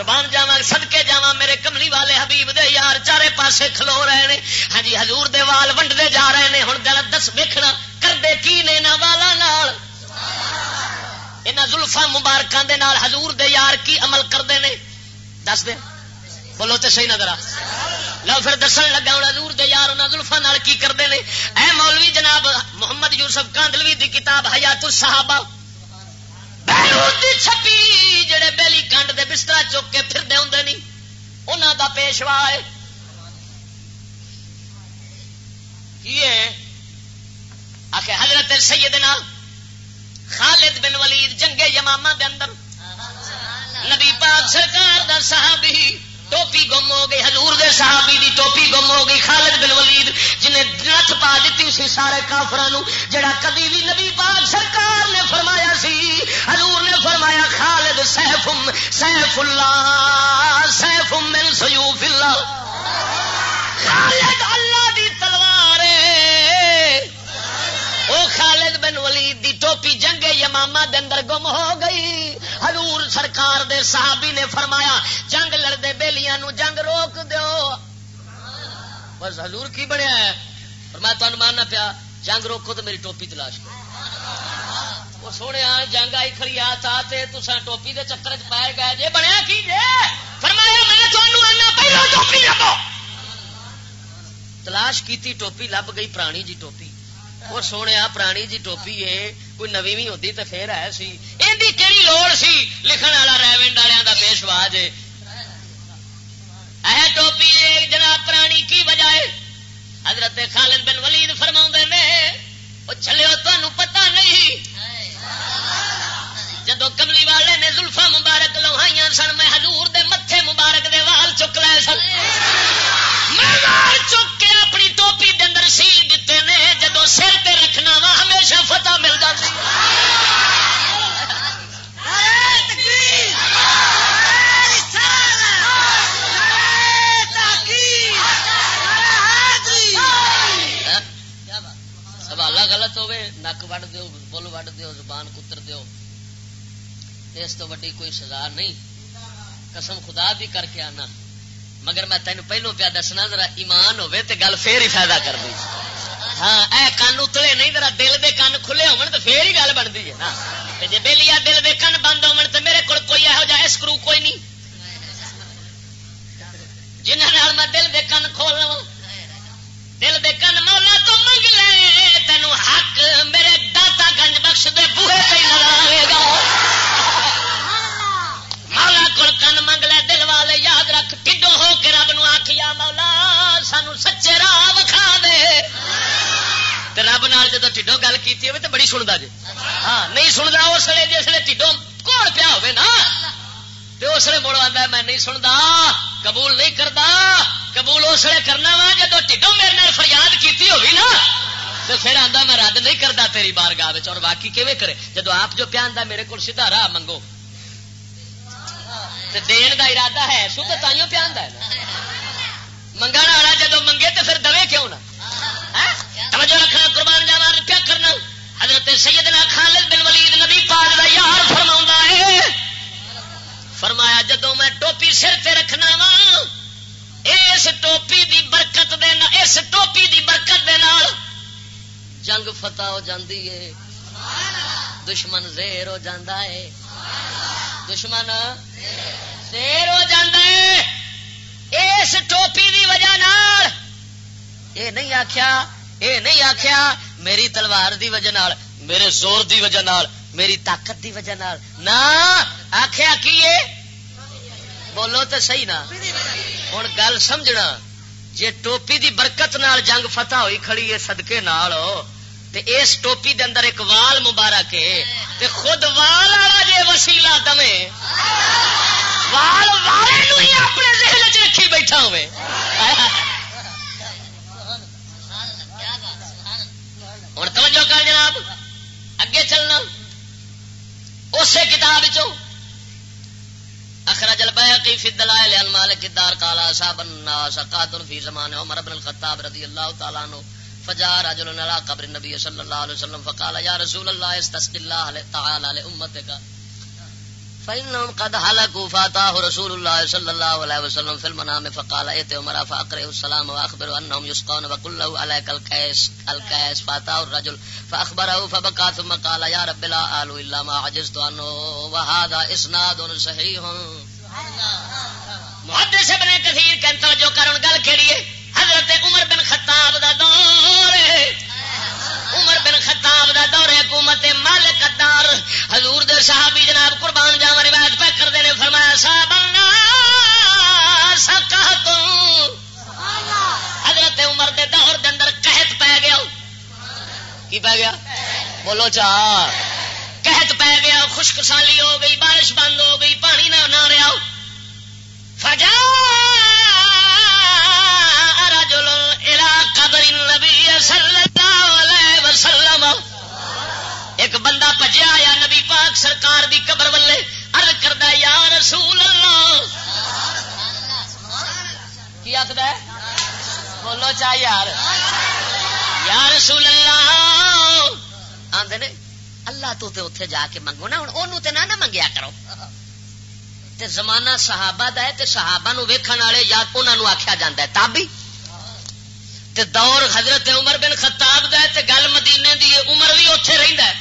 قربان جاوا سدکے جا میرے کملی والے حبیب دے یار، چارے پاسے کھلو رہے ہیں ہاں جی ہزور دے وال ونڈتے جا رہے ہیں ہوں دل دس ویکنا کرتے کی نے والا زلفا مبارکوں دے نال حضور دے یار کی عمل کرتے ہیں دس دے۔ بولو تو صحیح نظر آ۔ لو پھر دسن لگا ہوں، حضور دے یار زلفا نال کی کرتے ہیں اے مولوی جناب محمد یوسف کاندلوی دی کتاب حیات الصحابہ۔ چھپی جڑے بیلی کنڈ دے بستر چک کے پھر دے ہوں نہیں انہوں دا پیشوا ہے۔ آخر حضرت سیدنا خالد بن ولید جنگے یماما دے اندر۔ نبی پاک سرکار دا صحابی ٹوپی گم ہو گئی، حضور دے صحابی دی ٹوپی گم ہو گئی، خالد بن ولید جنہیں نت پا دیتی سی سارے کافران جڑا کبھی بھی نبی پاک سرکار نے فرمایا سی، حضور نے فرمایا، خالد سیف سیف اللہ سیف من سیوف اللہ۔ خالد اللہ او خالد بن ولید دی ٹوپی جنگے یماما دے اندر گم ہو گئی۔ حضور سرکار دے صحابی نے فرمایا، جنگ لڑتے بےلیاں جنگ روک دیو۔ بس حضور کی بنیا ہے؟ اور میں تمہیں ماننا پیا، جنگ روکو تو میری ٹوپی تلاش کرو۔ وہ سونے جنگ آئی کھڑی آ تھا تسا ٹوپی دے چکر چ پائے گئے۔ جی بنیا کی جی فرمایا، میں تمہیں پہلو ٹوپی لبو تلاش کیتی، ٹوپی لب گئی، پرانی جی ٹوپی۔ وہ سونے پرانی جی ٹوپی ہے، کوئی نوی بھی ہوتی تو پھر ہے سی۔ یہ کہڑی لوڑ سی؟ لکھن والا ریونڈ والوں کا پیشوا جے اے ٹوپی جناب پرانی کی وجہ ہے؟ حضرت خالد بن ولید فرما نے، وہ چلے تمہیں پتا نہیں۔ جدو کملی والے نے زلفا مبارک لوہائی سن، میں حضور دے متے مبارک دے وال چک لے سن۔ چک کے اپنی ٹوپی دے اندر سیل دیتے نے کوئی سزا نہیں۔ قسم خدا بھی کر کے آنا۔ مگر میں تین پہلو پیا دسنا، ذرا ایمان ہوے تے گل پھر ہی فائدہ کر دی۔ ہاں اے کن اتلے نہیں، ذرا دل دے کن کھلے ہون تو پھر ہی گل بنتی ہے نا۔ جی بہلی دل دے کن بند ہو میرے کو کوئی یہو جہ اسکرو کوئی نہیں۔ جنہوں میں دل دے کن کھول لوا دل دے کن مولا تو منگ لے تینوں حق میرے داتا گنج بخش دے بوہے پہ لگا گا۔ مولا کو کن منگ لے دل والے یاد رکھ، ٹھڈو ہو کے رب نو آخیا مولا سانو سچے راہ وکھا دے رب نال جب ٹھڈو گل کی تو بڑی سنتا جی ہاں نہیں سنتا اس لیے جس لیے ٹھڈو کوڑ پیا ہو نا۔ تو اس لیے مڑ آتا میں نہیں سنتا قبول نہیں کرتا قبول اس لیے کرنا وا جب ٹھڈو میرے نال فریاد کی ہوگی نا۔ تو پھر آتا میں رد نہیں کرتا تیری بار گاہ اور باقی کیویں کرے؟ جب آپ جو پیا میرے کو سیدھا راہ منگو۔ دین دا ارادہ ہے، سو تو تائیوں پہ آتا ہے منگا والا جب منگے تو پھر دے کیوں نہ؟ ہاں؟ توجہ رکھنا، قربان جاوا کیا کرنا۔ حضرت سیدنا خالد بن ولید نبی پاک دا یار فرما ہے۔ فرمایا، جدو میں ٹوپی سر تے رکھنا وا اس ٹوپی دی برکت دے اس ٹوپی دی برکت دے نال جنگ فتح ہو جاندی ہے۔ دشمن زیر ہو جاندہ ہے۔ دشمن دیر ہو ہے۔ اس ٹوپی دی وجہ نال، اے نہیں آخیا اے نہیں آخیا میری تلوار دی وجہ نال، میرے زور دی وجہ نال، میری طاقت دی وجہ نال۔ نہ آخیا کی بولو تو صحیح نا۔ ہوں گل سمجھنا جی ٹوپی دی برکت نال جنگ فتح ہوئی کھڑی ہے سدکے نال۔ تے اس ٹوپی دے اندر ایک وال مبارک ہے تے خود وال والا جی وسیلا دمے، وال والے نو ہی اپنے ذہن چ رکھی بیٹھا ہوئے۔ ہوں توجہ کر جناب، اگے چلنا۔ اسی کتاب چ اخرج البيهقي في الدلائل عن مالك الدار، قال اصحاب الناس قاتل في زمان عمر بن الخطاب رضي الله تعالى عنه فجاء رجل على قبر النبي صلى الله عليه وسلم فقال، يا رسول الله، استسقي الله تعالى لامتك فإنهم قد هلكوا فاتاه رسول الله صلى الله عليه وسلم في المنام فقال ايت عمر فاقرئ السلام واخبر انهم يسقون وقل له عليك الكيس الكيس. فاتاه الرجل فاخبره فبكى، ثم قال، يا رب، لا آل الا ما عجزت عنه، وهذا اسناد صحيح. محدث ابن کثیر کہن توجہ کرن گل کھڑیے حضرت عمر بن خطاب دا دور عمر بن خطاب دا دور حکومت مالک دار۔ حضور دے صحابی جناب قربان جاوا روایت پہ کر دینے فرمایا صاحب حضرت عمر دے دور دے اندر قحط پہ گیا۔ کی پہ گیا؟ بولو چا قحط پہ گیا خشک سالی ہو گئی، بارش بند ہو گئی، پانی نہ نہ رہا۔ فجا رجل الى قبر النبي صلى الله عليه وسلم۔ ایک بندہ پجیا یا نبی پاک سرکار دی قبر والے ارد کردہ یا رسول اللہ۔ کی آخد ہے؟ بولو چاہ یار۔ یا رسول اللہ۔ آدھے نے، اللہ تو تے اتے جا کے منگو نا، ہن ہوں وہ نہ منگیا کرو۔ تے زمانہ صحابہ دا ہے، تے صحابہ نو ویکھن والے یا انہاں نو آکھیا جاندا ہے، تابی؟ تے دور حضرت عمر بن خطاب دا ہے تے گل مدینے دی عمر بھی اوتھے رہندا ہے۔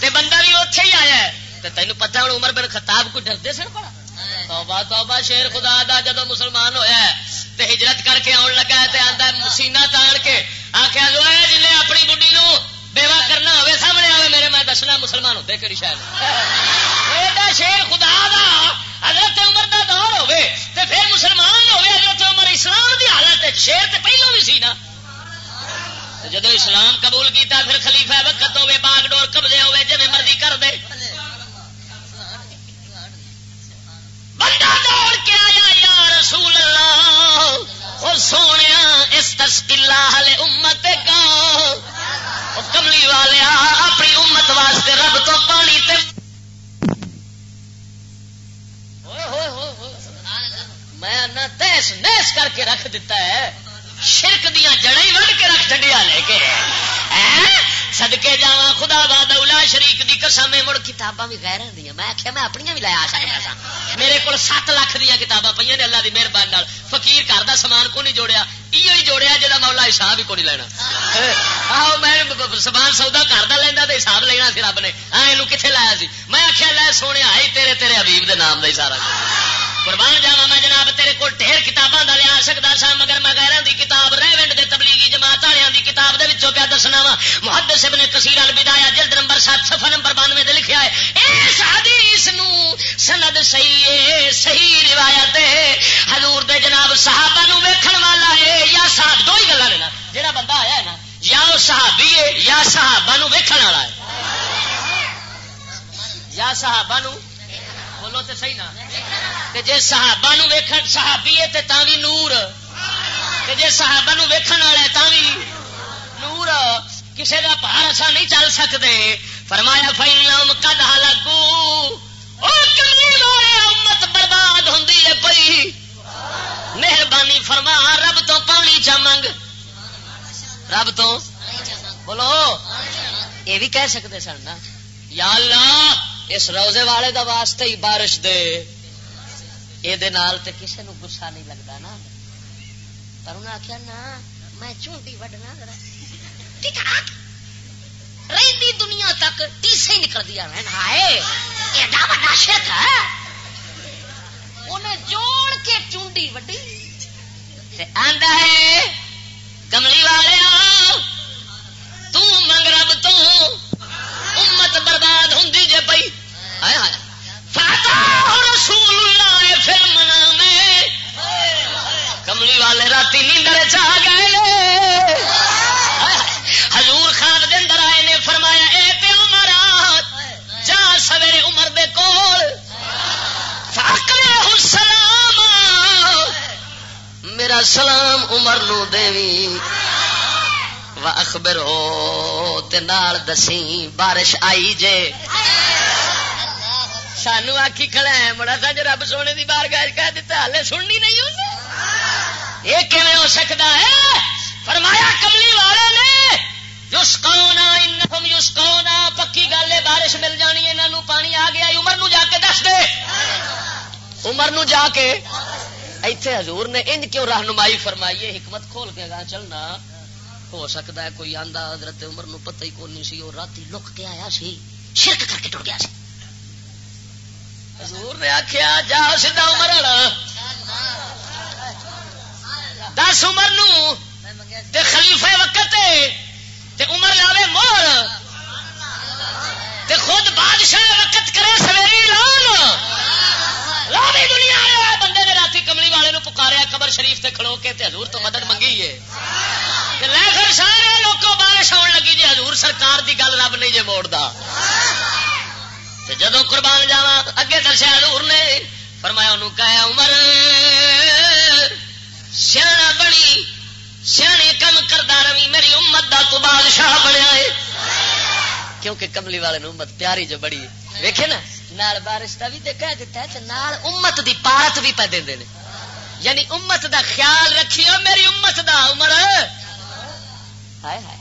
تے بندہ بھی اوتھے ہی آیا ہے۔ تے تینوں پتہ ہن عمر بن خطاب کو ڈردے سن پڑا۔ توبہ توبہ، شیر خدا دا جدو مسلمان ہویا ہے۔ تے ہجرت کر کے آن لگا ہے تے آندا ہے سینہ تان کے۔ آکھیا جو ہے جن اپنی بڈی نو بیوہ کرنا ہوئے، سامنے آئے میرے، میں دسنا مسلمان ہوتے کہڑی شاید شیر خدا دا حضرت عمر دا دور ہوئے تے پھر مسلمان ہوئے، حضرت عمر اسلام دی حالت شیر تے پہلو بھی سی نا۔ جب اسلام قبول کیتا، پھر خلیفہ وقت ہوئے، باغ ڈور قبضے ہوئے جی مرضی کر دے۔ بندہ دوڑ کے آیا، یا رسول اللہ، وہ سونے اس تسکلا امت کا۔ کملی والے اپنی امت واسطے رب تو پانی تے میں تیس نیس کر کے رکھ دیتا ہے۔ شرک دیا جڑیں وڈ کے رکھ ڈنڈیا لے کے۔ سدکے جا خدا باد شریف کی قسم مڑ کتاباں بھی غیر دیا میں آخیا میں اپنی بھی لایا سکتا سا میرے کو سات لاکھ دیا کتاباں پہ نے، اللہ کی مہربانی فقیر گھر کا سامان کو نہیں جوڑیا؟ یہ جوڑیا جا مولا حساب ہی کو نہیں لینا۔ آہو، میں سامان سودا گھر کا لینا تو حساب لینا سی رب نے۔ ہاں یہ کتنے لایا سی؟ میں آخیا لے سونے آئی تیرے تیرے حبیب دے نام دا سارا قربان جاوا میں جناب، تیرے کو ڈھیر کتاباں کا لیا سکتا سا مگر میں غیروں کی کتاب، ریونڈ دے تبلیغی جماعت والوں کی کتاب دے وچوں کیا دسنا وا محدث ابن کثیر البدایا جلد نمبر سات، صفحہ نمبر بانوے دے لکھیا ہے، اس حدیث نو سند صحیح ہے، صحیح روایت ہے۔ حضور دے جناب صحابہ نو ویکھن والا ہے، یا صاحب، دو ہی گلا لینا جہاں بندہ آیا ہے نا، یا وہ صحابی ہے، یا صحابہ نو ویکھن والا ہے۔ یا صحابہ نو بولو تو صحیح نا۔ جی صحابہ نو ویکھن صحابی ہے تے تاں بھی نور۔ تے جے صحابہ نو ویکھن والا ہے تاں بھی نور۔ کسی کا پہاڑ ایسا نہیں چل سکتے فرمایا فائن کد لگو امت برباد ہوندی ہوں پی مہربانی فرما، رب تو پانی چمنگ رب تو؟ بولو۔ یہ بھی کہہ سکتے سن نا۔ یا اللہ اس روزے والے دا واسطے ہی بارش دے۔ یہ کسی نو گسا نہیں لگتا نا۔ پر انہیں آخیا نا، میں چونٹی وڈنا رہی دنیا تک تیسے نکل دیا ہے۔ انہیں جوڑ کے چونڈی وڈی۔ آندا ہے کملی والے تنگ رب تو امت برباد ہوں جے پی ہاں۔ رسول اللہ پھر میں کملی والے رات نیندر چاہ گئے ہاں۔ حضور خان دن آئے نے، فرمایا، اے پہ عمر جا سویرے عمر دے کول۔ سلام میرا سلام عمر نو دیوی۔ و اخبر ہو تے نال دسی بارش آئی جے۔ سانو آخی کھڑا ہے بڑا سا جو رب سونے دی بار گاج کہہ دیتا ہلے سننی نہیں یہ کیون ہو سکتا ہے؟ فرمایا کملی والے نے یسکونا انہم پکی گل ہے بارش مل جانی انہوں پانی آ گیا، عمر نو جا کے دس دے۔ عمر نو جا کے، ایتھے حضور نے انج کیوں رہنمائی فرمائی؟ ہے حکمت کھول کے گا چلنا۔ ہو سکتا ہے، کوئی آندا حضرت عمر نو پتہ ہی کون نہیں سی اور رات لک کے آیا سی، شرک کر کے ٹر گیا سی۔ حضور نے آخیا جا سیدا عمر والا۔ دس عمر نو تے خلیفہ وقت تے عمر لاوے مور تے خود بادشاہ وقت کرے سویری لال لاوی دنیا آیا بندے نے رات کملی والے نو پکاریا، قبر شریف تے کھڑو کے تے حضور تو مدد منگی ہے۔ لے پھر سارے لوگوں بارش آن لگی جی حضور سرکار دی گل رب نہیں جی موڑتا جدو قربان جاوا اگے دسیا حضور نے، فرمایا انہوں کہا عمر سیاح بنی، سیانے کم کردہ روی، میری امت دا تو بادشاہ بنیا ہے۔ کیونکہ کملی والے امت پیاری جو بڑی ویکھے نا، نال بارش کا بھی کہہ دیتا ہے نال امت دی پارت بھی پہ دے یعنی امت دا خیال رکھیو، میری امت دا، عمر۔ ہائے ہائے۔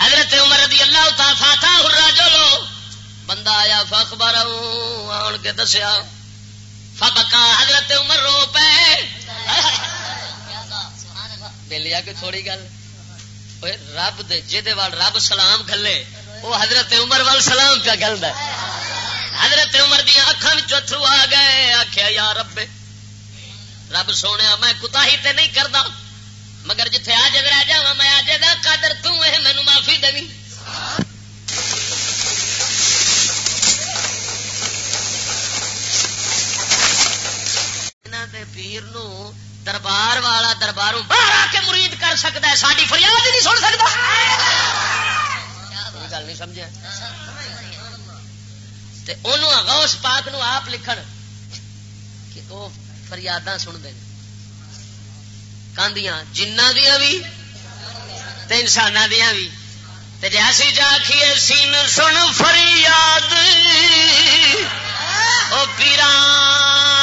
حضرت عمر رضی اللہ تعالی فاتا ہرا جو لو بندہ آیا فخبر آن کے دسیا، فبکا حضرت عمر رو پے۔ لیا کہ تھوڑی گل؟ رب دے جہد وال رب سلام کھلے وہ حضرت عمر وال سلام پہ گل حضرت عمر دیا اکھان چترو آ گئے آخیا یا رب رب سونے میں کتا ہی تے نہیں کردا، مگر جتھے آج رہ جا میں آج دا، قادر توں مینو معافی دیں پیر نو دربار والا درباروں باہر آ کے مرید کر سکتا ہے ساری فریاد نہیں سن سکتا۔ گل نہیں سمجھا غوث پاک نو آپ لکھن کہ وہ فریاداں سن دیں کاندیاں، جنہ دیا بھی انسان دیا بھی جیسی جاکھیے سین سن فریاد، او پیران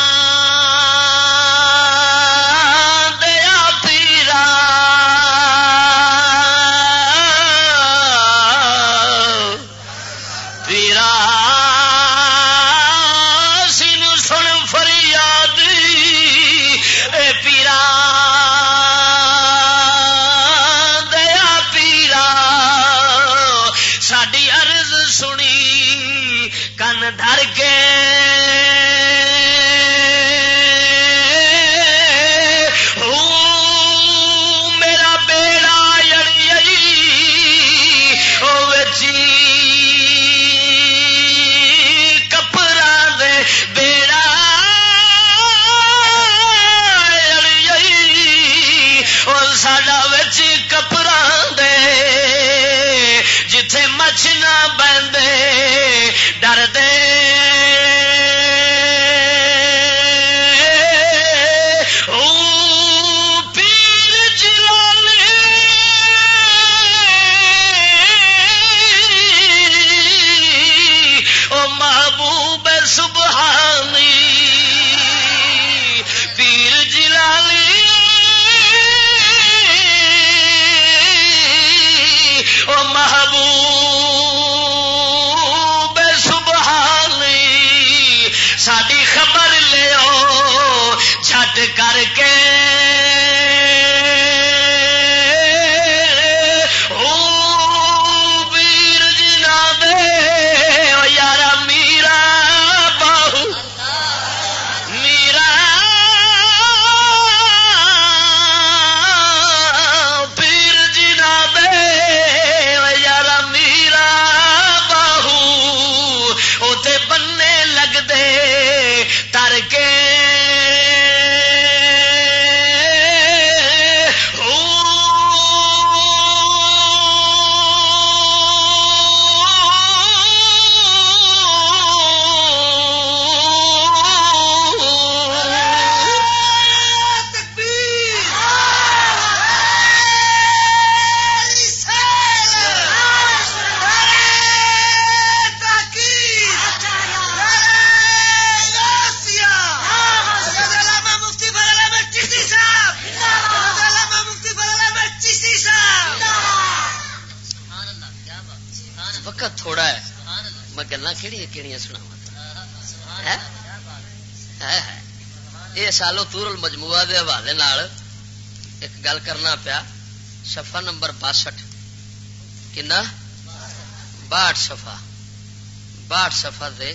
کہڑی کہڑی سنا یہ سالو تورل مجموعہ دے حوالے ایک گل کرنا پیا سفا نمبر باسٹھ۔ کنا؟ باٹھ سفا باٹھ سفا دے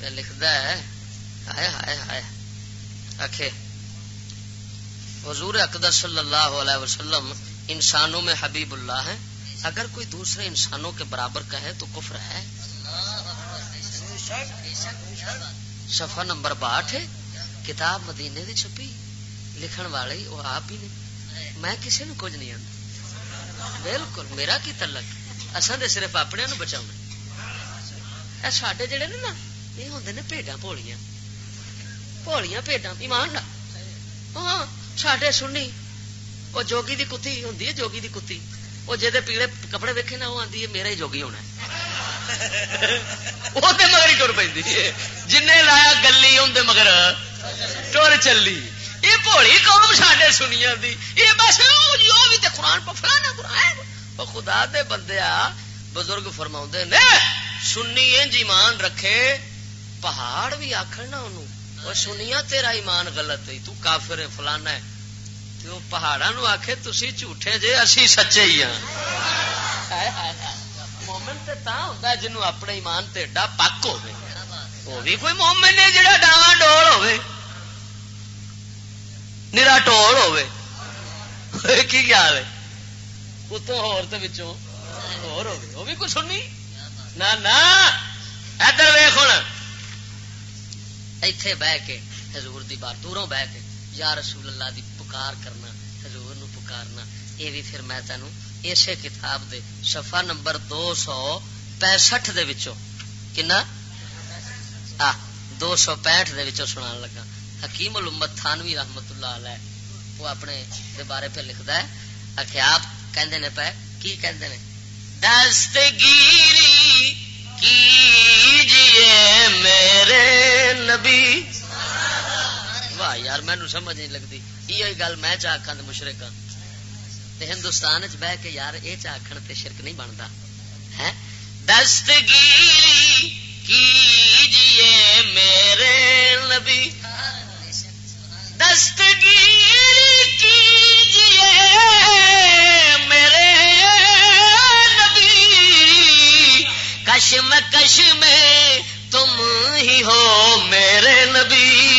لکھتا ہے، ہائے ہائے ہائے۔ آخے حضور اقدر صلی اللہ علیہ وسلم انسانوں میں حبیب اللہ ہے اگر کوئی دوسرے انسانوں کے برابر کہے تو کفر ہے۔ سفا نمبر باٹھ کتاب مدینے دی چھپی۔ لکھن والے وہ آپ ہی نہیں میں کسی نے کچھ نہیں آتا بالکل، میرا کی تلک اصل صرف اپنے نو بچاؤ سڈے جڑے نے نا یہ ہوں نے پیڈا پولیاں۔ پولیاں پیڈا ایمان ہاں سڈے سننی وہ جوگی دی کتی ہوں جوگی دی کتی۔ وہ جی پیڑے کپڑے ویکے نا، وہ آدھی میرا ہی جوگی ہونا وہ مگر ہی ٹر پہ جن لایا گلی ہوں مگر ٹر چلی۔ یہ پولی قوم سڈے سنی دی۔ یہ بس جی، وہ بھی قرآن پفلانا قرآن۔ خدا دے بندے بزرگ فرما نے، سنی ایمان رکھے۔ پہاڑ بھی آخر نا انہوں سنیا تیرا ایمان غلط ہے، تو کافر ہے، فلانا ہے۔ تو پہاڑا نو آخے تھی جھوٹے جے، اسی سچے ہی ہاں۔ مومن تے تا ہوتا جنوں اپنے ایمان تے ایڈا پک ہو وہ بھی کوئی مومن ہے جڑا ڈاواں ڈول ہوے نرا ٹول ہوے کی خیال ہے اتوں ہور تے وچوں ہور ہوے وہ بھی کوئی سننی نہ نہ ادھر ویخ ہوں اتے بہ کے حضور دی بار دوروں بہ کے یا رسول اللہ دی پکار کرنا حضور نو پکارنا یہ بھی پھر میں تینوں اسی کتاب دے شفا نمبر دو سو پینسٹھ دے وچوں۔ کنا؟ آ، دو سو پینٹ دے وچوں سنان لگا۔ حکیم الامت تھانوی رحمت اللہ علیہ، وہ اپنے دے بارے پہ لکھدا ہے۔ کہ آپ کہندے نے پہ کی کہندے نے؟ دستگیری کیجیے میرے نبی۔ واہ یار مینو سمجھ نہیں لگتی یہ گل میں چاہ ہندوستان چ بہ کے یار یہ چاہن تے شرک نہیں بنتا ہے؟ دستگیری کیجیے میرے نبی۔ دستگیری کیجیے میرے نبی۔ کشم کش میں تم ہی ہو میرے نبی۔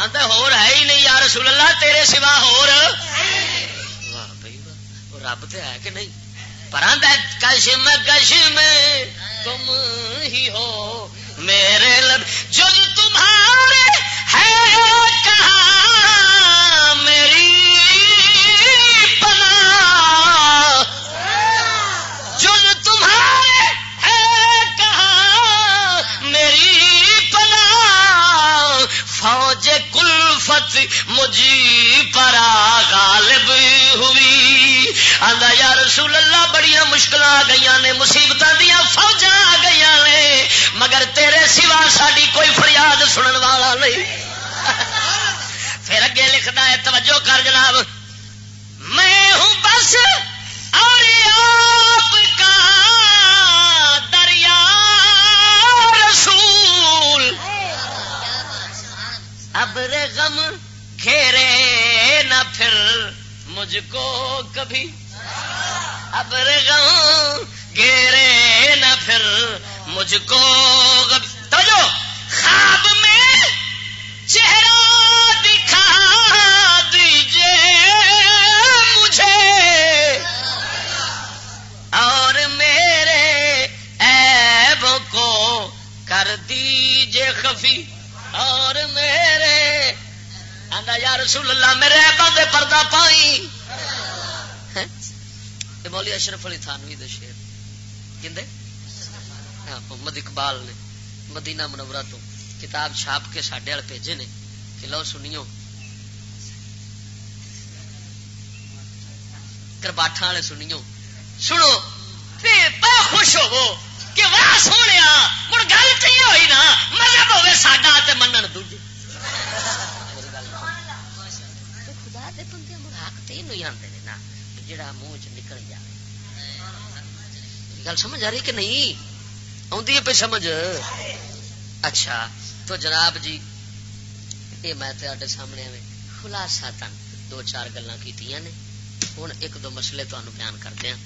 آتا ہو ہے ہی نہیں یار رسول اللہ، تیرے سوا ہو رب تو ہے کہ نہیں؟ پر کشم کشم تم ہی ہو۔ میرے لب جو تمہارے ہے، کہاں مجھے پر غالب ہوئی۔ آدھا یا رسول اللہ بڑی مشکل آ گئی نے مصیبت دیا فوجا آ گئی نے۔ مگر تیرے سوا ساری کوئی فریاد سنن والا نہیں۔ پھر اگے لکھتا ہے توجہ کر جناب۔ میں ہوں بس اور آپ کا دریا رسول۔ ابر غم گھیرے نہ پھر مجھ کو کبھی۔ ابر غم گھیرے نہ پھر مجھ کو کبھی۔ خواب میں چہرہ دکھا دیجیے مجھے۔ اور میرے ایب کو کر دیجیے خفی۔ اور میرے آندا یا رسول اللہ، میرے بندے پردہ پائی۔ مولی اشرف علی تھانوی دے شیر کندے ہاں، محمد اقبال نے مدینہ منورہ تو کتاب چھاپ کے ساڈے والے بھیجے نے کہ لو سنیو۔ کرباٹھا والے سنیو۔ سنو خوش ہو کہ واہ سونے مڑ گل تو ہوئی نا مذہب ہوے ساڈا تے منن دوجے خدا دے بندے مڑ حق تے نو ہی آندے نے نا جڑا منہ چ نکل جائے گل سمجھ آ رہی کہ نہیں آدھی ہے پہ سمجھ اچھا تو جناب جی یہ میں تے سامنے میں خلاصہ تن دو چار گلا کی نے ہوں ایک دو مسئلے تمہیں بیان کرتے ہیں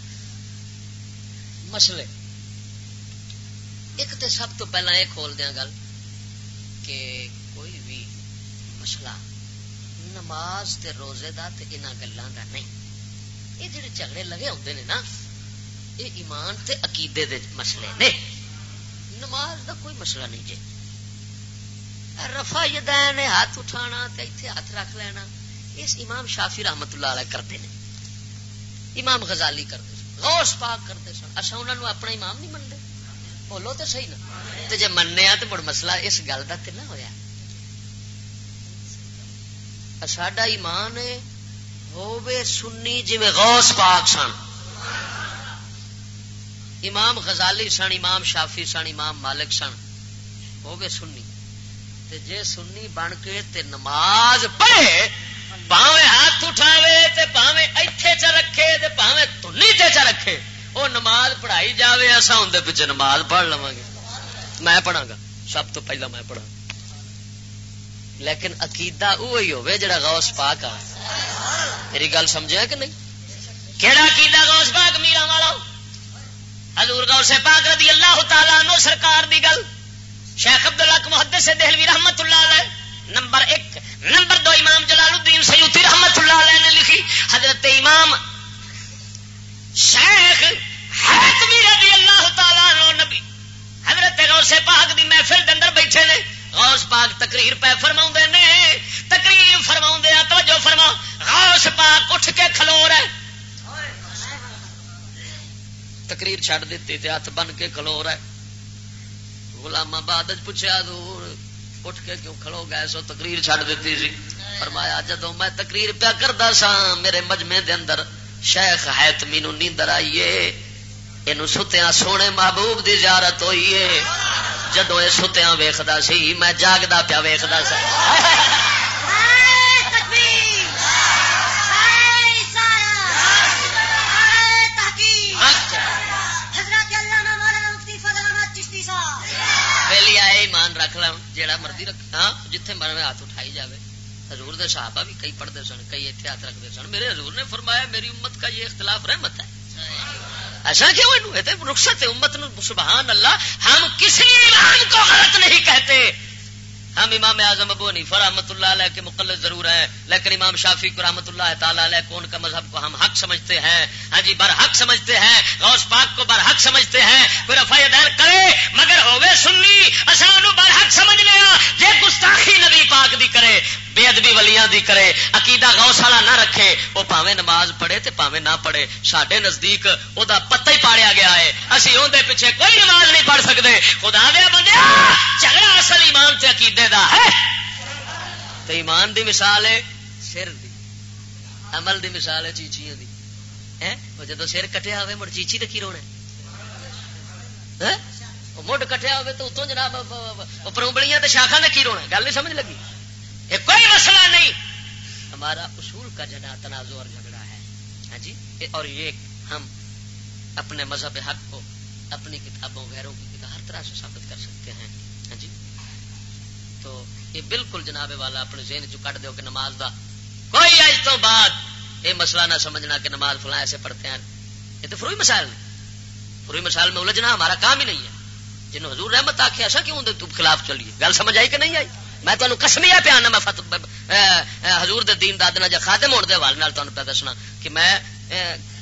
مسئلے ایک تو سب تو پہلا یہ کھول دیا گل کہ کوئی بھی مسئلہ نماز تے روزے دا تے انہاں گلاں دا نہیں۔ یہ جڑے جھگڑے لگے ہوندے نے نا، یہ ایمان تے عقیدے دے مسئلے نے۔ نماز دا کوئی مسئلہ نہیں جی۔ رفا یدین ہاتھ اٹھانا تے ایتھے ہاتھ رکھ لینا۔ اس امام شافی رحمت اللہ علیہ کرتے ہیں امام غزالی کرتے سن، غوث پاک کرتے سن۔ اچھا انہوں نے اپنا امام نہیں منتے بولو تو صحیح نا۔ تو جی مننے تو مڑ مسئلہ اس گل کا تو نہ ہوا ساڈا ایمان ہووے سنی جی غوث پاک سن۔ امام غزالی سن، امام شافی سن، امام مالک سن۔ ہووے سنی۔ تے جے سنی بن کے تے نماز پڑھے پاوے ہاتھ اٹھاوے تے پاوے ایتھے چ رکھے تے پاوے تنی تے چ رکھے۔ وہ نماز پڑھائی جائے اصا اندر پیچھے نماز پڑھ لوا گے۔ میں پڑھا گا، سب تو پہلا میں پڑھا لیکن عقیدہ وہی ہوے جڑا غوث پاک آ۔ میری گل سمجھا کہ نہیں؟ کہڑا عقیدہ غوث پاک میرا والا؟ حضور غوث پاک رضی اللہ تعالیٰ نو سرکار دی گل۔ شیخ عبد محدث دہلوی رحمت اللہ علیہ، نمبر ایک۔ نمبر دو، امام جلال الدین سیوتی رحمت اللہ علیہ نے لکھی۔ حضرت امام شیخ رضی اللہ تعالی عنہ نبی۔ حضرت غوث پاک دی محفل دے اندر بیٹھے نے۔ غوث پاک تقریر پہ فرما نے۔ تقریر فرما توجہ فرما۔ غوث پاک اٹھ کے کھلو رہے تقریر چھڈ دیتی تے ہاتھ بن کے کھلو رہے غلام آباد پوچھا دور اٹھ کے کیوں کھلو گئے؟ سو تقریر چھڈ دیتی سی۔ فرمایا جدو میں تقریر پیا کرتا سا، میرے مجمے دے اندر شیخ حیتمی نو نیندر آئیے۔ یہ ستیا سونے محبوب دی زیارت ہوئی ہے۔ جدو یہ ستیا ویختا سی میں جاگتا پیا ویختا سا۔ ایمان رکھ لو جا مرضی رکھ ہاں جتھے ہاتھ اٹھائی جائے حضور دے صحابہ بھی کئی پڑھتے سن کئی اتنے ہاتھ رکھتے سن۔ میرے حضور نے فرمایا میری امت کا یہ اختلاف رحمت ہے۔ ایسا کیوں رخصت ہے، امت سبحان اللہ، ہم کسی ایمان کو غلط نہیں کہتے۔ ہم امام اعظم ابو نہیں فرحمت اللہ علیہ کے مقلد ضرور ہیں، لیکن امام شافی کو رحمت اللہ تعالیٰ علیہ کون کا مذہب کو ہم حق سمجھتے ہیں۔ ہاں جی بر حق سمجھتے ہیں، غوث پاک کو بر حق سمجھتے ہیں۔ کوئی رفا دیر کرے، مگر ہوئے سنی اصل بر حق سمجھ لیا یہ گستاخی نبی پاک دی کرے۔ بے ادبی ولیاں دی کرے، عقیدہ گوشالا نہ رکھے، وہ پاوے نماز پڑھے تے پاوے نہ پڑھے۔ سڈے نزدیک وہ پتہ ہی پاڑیا گیا ہے۔ اسی اندر پیچھے کوئی نماز نہیں پڑھ سکتے خدا دیا بندے، جھگڑا اصل ایمان تے عقیدے دا ہے۔ تو ایمان دی مثال ہے سر دی۔ عمل دی مثال ہے چیچیاں دی۔ جب سر کٹیا ہوئے، مڑ چیچی تو کی رونا مڈ کٹیا ہوئے تو اتوں جناب پروبڑیاں شاخا نے کی رونا گل نہیں سمجھ لگی؟ یہ کوئی مسئلہ نہیں۔ ہمارا اصول کا جنا تنازع اور جھگڑا ہے۔ ہاں جی؟ اور یہ ہم اپنے مذہب حق کو اپنی کتابوں، غیروں کی کتاب ہر طرح سے ثابت کر سکتے ہیں۔ ہاں جی؟ تو یہ بالکل جناب والا اپنے ذہن چ کٹ دو کہ نماز دا کوئی آج تو بعد یہ مسئلہ نہ سمجھنا کہ نماز فلاں ایسے پڑھتے ہیں۔ یہ تو فروئی مسائل نہیں فروئی مسائل میں الجھنا ہمارا کام ہی نہیں ہے۔ جنہوں حضور رحمت آخیا ایسا کیوں تم خلاف چلیے؟ گل سمجھ آئی کہ نہیں آئی؟ میں تمہیں کسمیا پیا میں فت حضور دے دین دادنا جا خادم ہونے کے حوالے تمہیں پہ دسنا کہ میں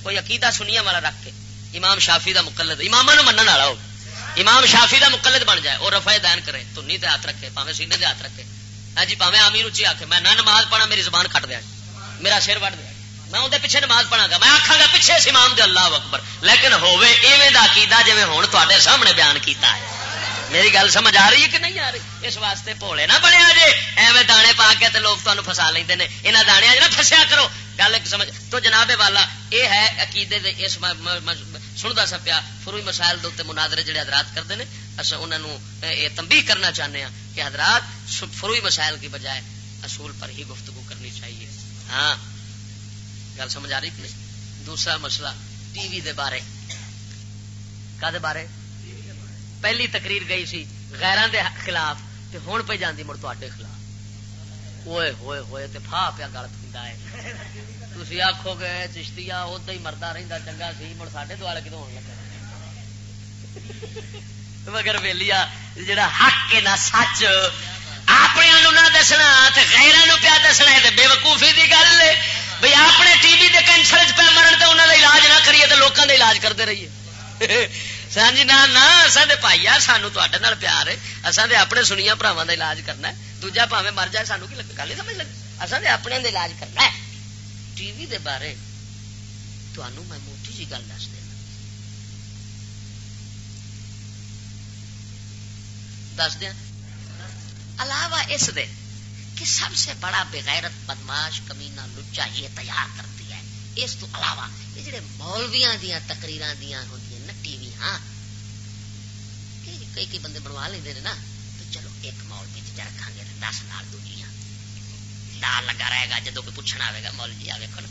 کوئی عقیدہ سنیا والا رکھ کے امام شافی دا مقلد امام من والا ہو، امام شافی دا مقلد بن جائے اور رفا دین کرے، تنی تے ہاتھ رکھے پاوے سینے دے ہاتھ رکھے۔ ہاں جی پاوے آمی روچی آخے میں نہ نماز پڑھا میری زبان کٹ دیا۔ میرا سر وڈ دیا۔ میں اندر پیچھے نماز پڑھا گا، میں آخا گا پیچھے امام دے اللہ اکبر۔ لیکن ہوے ایویں دا عقیدہ جی ہوں تے سامنے بیان کیتا ہے۔ میری گل سمجھ آ رہی ہے کہ نہیں آ رہی؟ اس واسطے بھولے نہ بنیا جی ایویں دانے پا کے تے لوگ تمہیں فسا لیں یہاں دانے نہ فسیا کرو۔ گل سمجھ تو جناب والا، یہ ہے عقیدے دے اس سنتا سا پیا، فروئی مسائل دے مناظرے جڑے حضرات کرتے ہیں اصل انہوں یہ تمبی کرنا چاہتے ہیں کہ حضرات فروئی مسائل کی بجائے اصول پر ہی گفتگو کرنی چاہیے۔ ہاں۔ گل سمجھ آ رہی کہ نہیں؟ دوسرا مسئلہ، ٹی وی دے بارے۔ کدے بارے؟ پہلی تقریر گئی سی، غیران دے خلاف۔ تے ہون پہ جاندی مڑ تے خلاف۔ ہوئے ہوئے ہوئے تے پھا پیا گل پیندا ہے۔ تسی آکھو گے چشتیا اودا ہی مردا رہندا چنگا سی، مڑ ساڈے دوالے کدوں ہون لگا مگر ویلیا جڑا حق کے نہ سچ اپنے نہ دسنا غیران پیا دسنا ہے بے وقوفی کی گل ہے۔ بھائی اپنے ٹی وی کے کینسر پہ مرن تو انہوں کا علاج نہ کریے تو لوگوں کا علاج کرتے رہیے۔ سن جی نہ اصل تو پائی آ، سانو تے پیار ہے۔ اصل تو اپنے سنیا براوا کا علاج کرنا ہے۔ دوجا پاوے مر جائے، سانو کی گل نہیں سمجھ لگی؟ اصل تو اپنے علاج کرنا ہے۔ ٹی وی دے بارے تمہوں میں موٹی جی گل دس دینا۔ دس دیا علاوہ اس دے کہ سب سے بڑا بغیرت، بدماش کمینا لچا، یہ تیار کرتی ہے۔ اس تو علاوہ یہ جڑے مولویاں دیا تقریر دیا ہوتی ہاں کئی کئی بندے بنوا لیں نا تو چلو ایک مولوی چ رکھا گے دس نال دوجیاں ڈال لگا رہے گا جدو کوئی پوچھنا آئے گا مول جی آگے کھڑ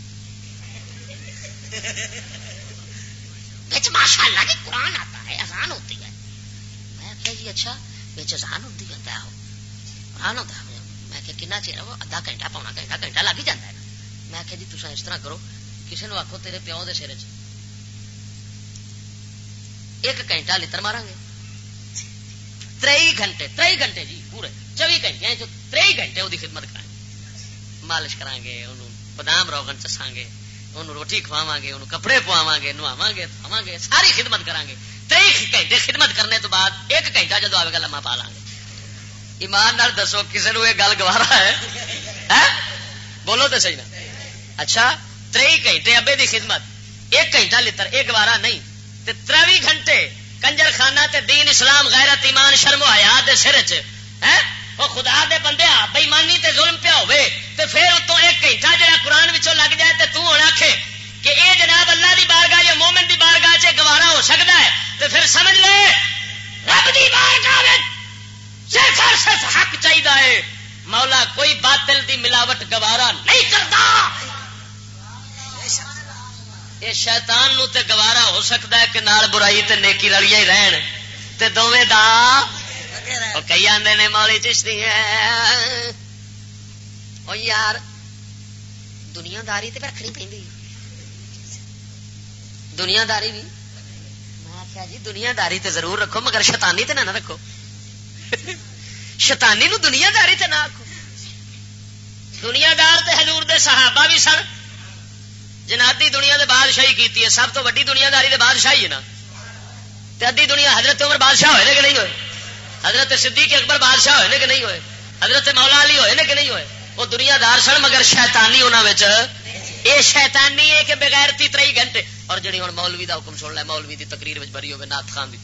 ماشاء اللہ کی قرآن آتا ہے آسان ہوتی ہے میں کہ جی اچھا بچ آسان ہوتی ہے قرآن ہوتا ہے میں کہ کنا چیر وہ ادھا گھنٹہ پونا گھنٹہ گھنٹہ لگ ہی جاتا ہے میں کہ جی تصا اس طرح کرو کسی نے آخو تیرے پیو دے سر چ ایک گھنٹہ لتر مارا گے۔ تری گھنٹے تری گھنٹے جی پورے۔ چوبی گھنٹے یعنی تری گھنٹے وہ خدمت کریں مالش کرا گے، انہوں بادام روغن چسا گے، انہوں روٹی کھواوا گے، انہوں کپڑے پواوا گے نہوا گے کھاوا گے، ساری خدمت کرا گے۔ تری گھنٹے خدمت کرنے تو بعد ایک گھنٹہ جدو آئے گا لما پا لیں گے۔ ایمان نال دسو کسی نے یہ گل گوارا ہے؟ بولو تو صحیح نا۔ اچھا تری گھنٹے ابے دی خدمت۔ ایک گھنٹہ لتر یہ گوارا نہیں۔ تروی گھنٹے کنجر خانہ تے دین اسلام غیرت ایمان شرم و حیا دے سر چ وہ خدا دے بندے، آ بےمانی تے ظلم پیا ہوے تے پھر اتوں ایک گھنٹہ جہاں قرآن وچوں لگ جائے تے تو ہونا آکھے کہ اے جناب اللہ دی بارگاہ یا مومن دی بارگاہ چ گوارا ہو سکتا ہے، تے پھر سمجھ لے، رب دی بارگاہ وچ صرف حق چاہیے مولا کوئی باطل دی ملاوٹ گوارا نہیں کرتا یہ شیطان نو تے گوارا ہو سکتا ہے کہ نال برائی تے نیکی رلیا ہی رہن۔ تے دونوں دا کئی آدھے نے مولی چشتی ہے۔ او یار دنیا داری تے رکھنی پہ دنیا داری بھی میں آخیا جی دنیا داری تے ضرور رکھو، مگر شیطانی تے نہ رکھو۔ شیطانی نو دنیا داری تے نہ آخو دنیا دار تے حضور دے صحابہ بھی سن۔ جنادی دنیا دے بادشاہی کیتی ہے، سب تو وڈی دنیا داری دے بادشاہی ہے نا۔ تے ادھی دنیا حضرت عمر بادشاہ ہوئے کہ نہیں ہوئے؟ حضرت صدیق اکبر بادشاہ ہوئے کہ نہیں ہوئے؟ حضرت مولا علی ہوئے کہ نہیں ہوئے؟ وہ دنیا دار سن مگر شیطانی انہوں یہ شیطانی ہے کہ بغیر تی تری گھنٹے۔ اور جڑی ہوں مولوی دا حکم سن لے، مولوی دی تقریر بری ہوگی نات خان دی۔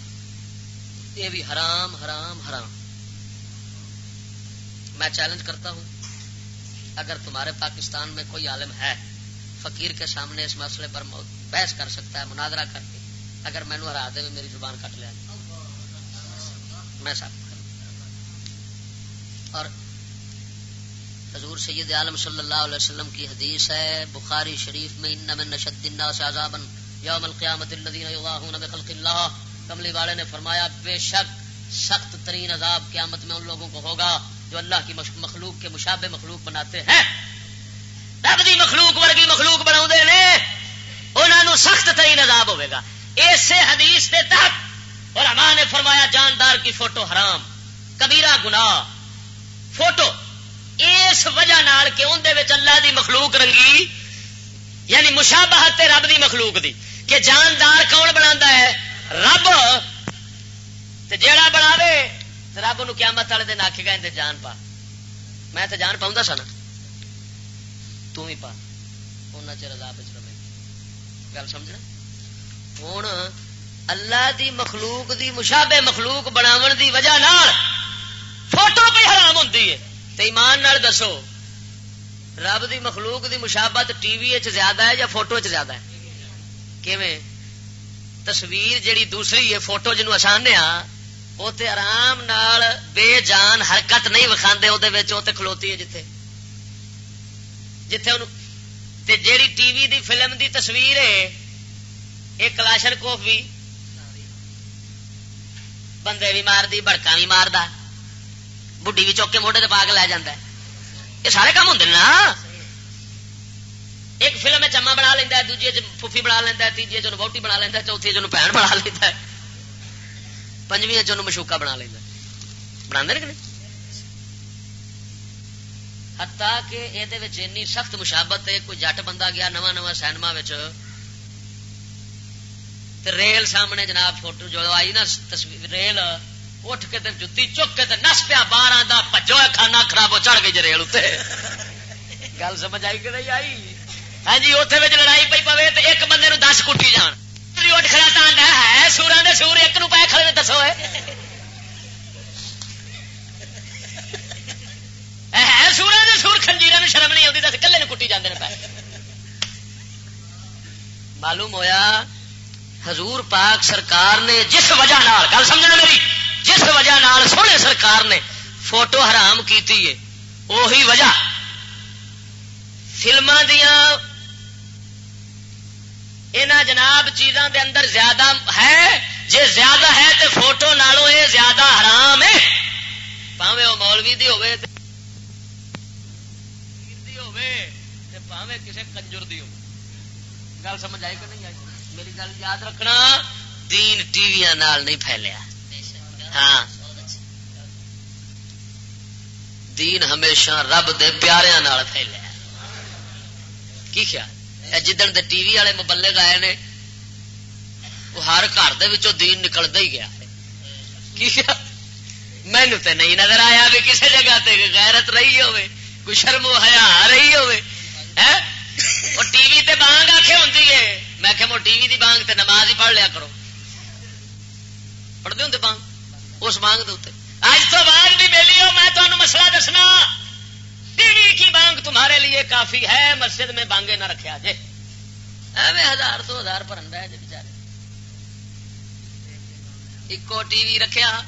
یہ بھی حرام حرام حرام۔ میں چیلنج کرتا ہوں، اگر تمہارے پاکستان میں کوئی عالم ہے فقیر کے سامنے اس مسئلے پر بحث کر سکتا ہے، مناظرہ کر کے، اگر مینو ہرا دے میری زبان کٹ لیا میں سب اور حضور سید عالم صلی اللہ علیہ وسلم کی حدیث ہے، بخاری شریف میں، ان من نشد الناس عذابا یوم القیامت الذين يضاهون بخلق الله کملی والے نے فرمایا، بے شک سخت ترین عذاب قیامت میں ان لوگوں کو ہوگا جو اللہ کی مخلوق کے مشابہ مخلوق بناتے ہیں۔ رب دی مخلوق ورگی مخلوق بنا انہوں سخت ترین عذاب ہوئے گا۔ اسے حدیث کے تحت اور نے فرمایا، جاندار کی فوٹو حرام، کبیرہ گنا فوٹو اس وجہ نال کہ اندر اللہ دی مخلوق رنگی یعنی مشابہت رب دی مخلوق دی۔ کہ جاندار کون بنا ہے؟ رب۔ جیڑا بنا رب نو قیامت والے دن آخے گا، اندر جان پا۔ میں تو جان پاؤں سا نا۔ تھی پا ان چر عذاب رہے گل سمجھنا ہوں اللہ دی مخلوق دی مشابہ مخلوق بناو دی وجہ نال فوٹو پہ حرام ہوتی ہے تو ایمان نال دسو رب دی مخلوق دی مشابت ٹی وی زیادہ ہے یا فوٹو چ زیادہ ہے کیویں تصویر جیڑی دوسری ہے فوٹو جنوب آسان ہاں وہ تے آرام نال بے جان حرکت نہیں وکھاندے وہ کھلوتی ہے جتھے جتھے تے جیڑی ٹی وی دی فلم دی تصویر ہے، ایک کلاشن کوف بھی بندے بھی مار دی بڑکا بھی مار دا بڈی بھی چوک کے موڈے سے پا کے لے جانا یہ سارے کام ہوں نا۔ ایک فلم میں چما بنا لینا دوجے پھوفی بنا لینا تیجے چن بوٹی بنا لینا چوتھی چن بھن بنا لینا پنجویں چن مشوکا بنا لینا بنا کہ نہیں؟ ہتا کہ یہ سخت مشابت ہے، کوئی جٹ بندہ گیا نواں نواں سینما ریل سامنے جناب فوٹو جو آئی نا، تصویر، ریل اٹھ کے تے جتی چک کے تے نس پیا بارہ پجو کھانا خراب ہو، چڑھ گئی جی ریل اتنے گل سمجھ آئی کہ نہیں آئی؟ ہاں جی اتنے لڑائی پی پوے تو ایک بندے نو دس کٹی جان۔ اٹھ کھڑا تا ہے سورا دے سور، ایک نو پائے کھڑے دسو سورا دے سور خنجیر شرم نہیں آتی دس کلے کٹی جانے پائے معلوم ہویا، حضور پاک سرکار نے جس وجہ نال، گل سمجھنا میری، جس وجہ نال سونے سرکار نے فوٹو حرام کی وہی وجہ۔ فلما دیا جناب چیزاں دے اندر زیادہ ہے، جے زیادہ ہے تو فوٹو نالوں یہ زیادہ حرام ہے۔ پاوے وہ مولوی دی ہوئے پاوے کسی کنجر دی ہو۔ گل سمجھ آئی کہ نہیں آئی؟ میری گل یاد رکھنا، دین ٹی وی نہیں پھیلیا۔ ہاں۔ دین ہمیشہ رب دے پیاروں پھیلیا۔ کی خیال؟ جدن دے ٹی وی والے مبلغ آئے نے، وہ ہر گھر دین نکلتا ہی گیا۔ کی خیال؟ مینو تو نہیں نظر آیا بھی کسی جگہ تے غیرت رہی ہوئے کوئی شرم و حیا آ رہی ہوئے۔ وہ ٹی وی تے بانگ آخے ہوتی ہے۔ میں کہ وہ ٹی وی دی بانگ تے نماز ہی پڑھ لیا کرو۔ پڑھتے ہوں بانگ؟ اس بانگ دے اج تو بعد بھی میلی ہو، میں تمہیں مسئلہ دسنا۔ ٹی وی کی بانگ تمہارے لیے کافی ہے، مسجد میں بانگے نہ رکھا جے ایویں ہزار دو ہزار پر ہے جی بچارے ایکو ٹی وی رکھا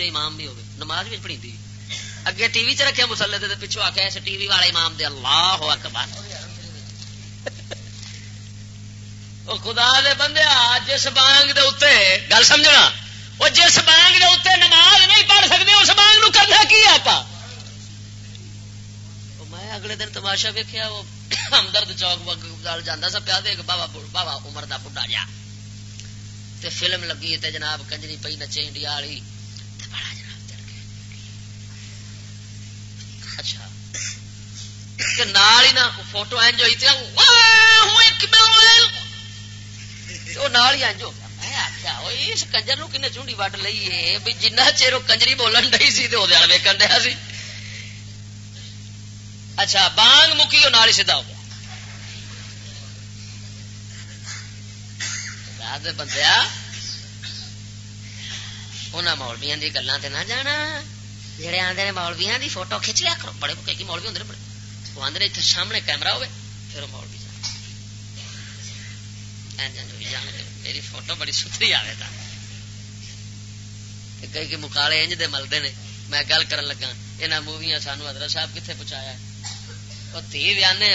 امام بھی ہوگی نماز بھی پڑھی اگے ٹی وی چ رکھے مسلے دے پچھو آ کے ٹی وی والے امام دے اللہ اکبر۔ وہ خدا دے بندے جس بانگ دے اتنے گل سمجھنا وہ جس بانگ دے اتنے نماز نہیں پڑھ سکتے اس بانگ نو کرنا کی آپ میں اگلے دن تماشا ویکیا وہ ہمدرد چوک جانا سا پیا دے بابا بابا عمر دا بڑھا جا۔ تے فلم لگی تے جناب کنجری پی نچے انڈیا والی۔ بڑا اچھا۔ نال ہی نا فوٹو اینج ہوئی تھی وہ نال ہی اینج ہو گیا۔ میں آخیا اس کنجر نو کن چونڈی وڈ لئیے؟ بھی جنہ چیر کنجری بولن ڈی سی تو ویکن ڈیا سی۔ اچھا بانگ مکی وہ نال ہی سیدا ہو گیا۔ بندیا انہوں مولویا کی گلوں سے نہ جانا۔ جہے آدھے مولویا کی فوٹو کھچ لیا کرو بڑے مولوی ہوں بڑے وہ آدھے اتنے سامنے کیمرا ہوئے پھر وہ مول بھی جان میری فوٹو بڑی ستری آئے تھا کئی کہ مکالے انج دے ملتے نے میں گل کرن لگا یہاں موویاں سانو حضرت صاحب کتنے پہنچایا وہ تھی بھی آنے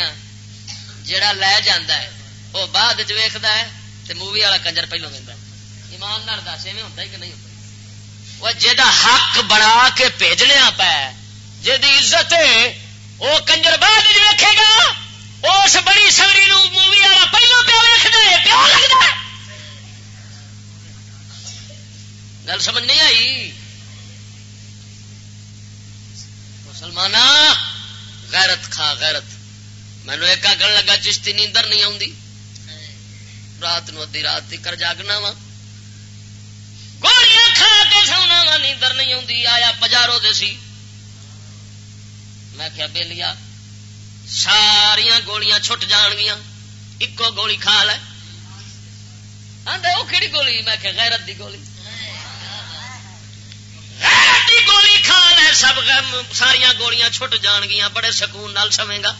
جڑا لے جانا ہے وہ بعد ویکد ہے تو مووی والا کنجر پہلو دینا ایمان نال دس ایویں ہوتا ہی کہ نہیں ہوتا وہ جا حق بنا کے بھیجنے پہ جی عزت وہ کنجر بعد ویکے گا، اس بڑی ساری مووی والا پہلو پیا ویکنا پیو لگتا گل سمجھ نہیں آئی؟ مسلمان غیرت کھا غیرت۔ مینو ایک آگن لگا، چشتی نیندر نہیں آتی رات نو ادی رات کر جاگنا وا۔ گولیاں کھا کے سونا وا نیندر نہیں آتی آیا پجارو دے سی۔ میں کیا بے لیا ساریا گولیاں چھٹ جان گیا ایکو گولی کھا لے۔ وہ کہڑی گولی؟ میں کہ غیرت دی گولی۔ غیرت دی گولی کھا لے، سب ساریا گولیاں چھٹ جان گیا بڑے سکون نال سمے گا۔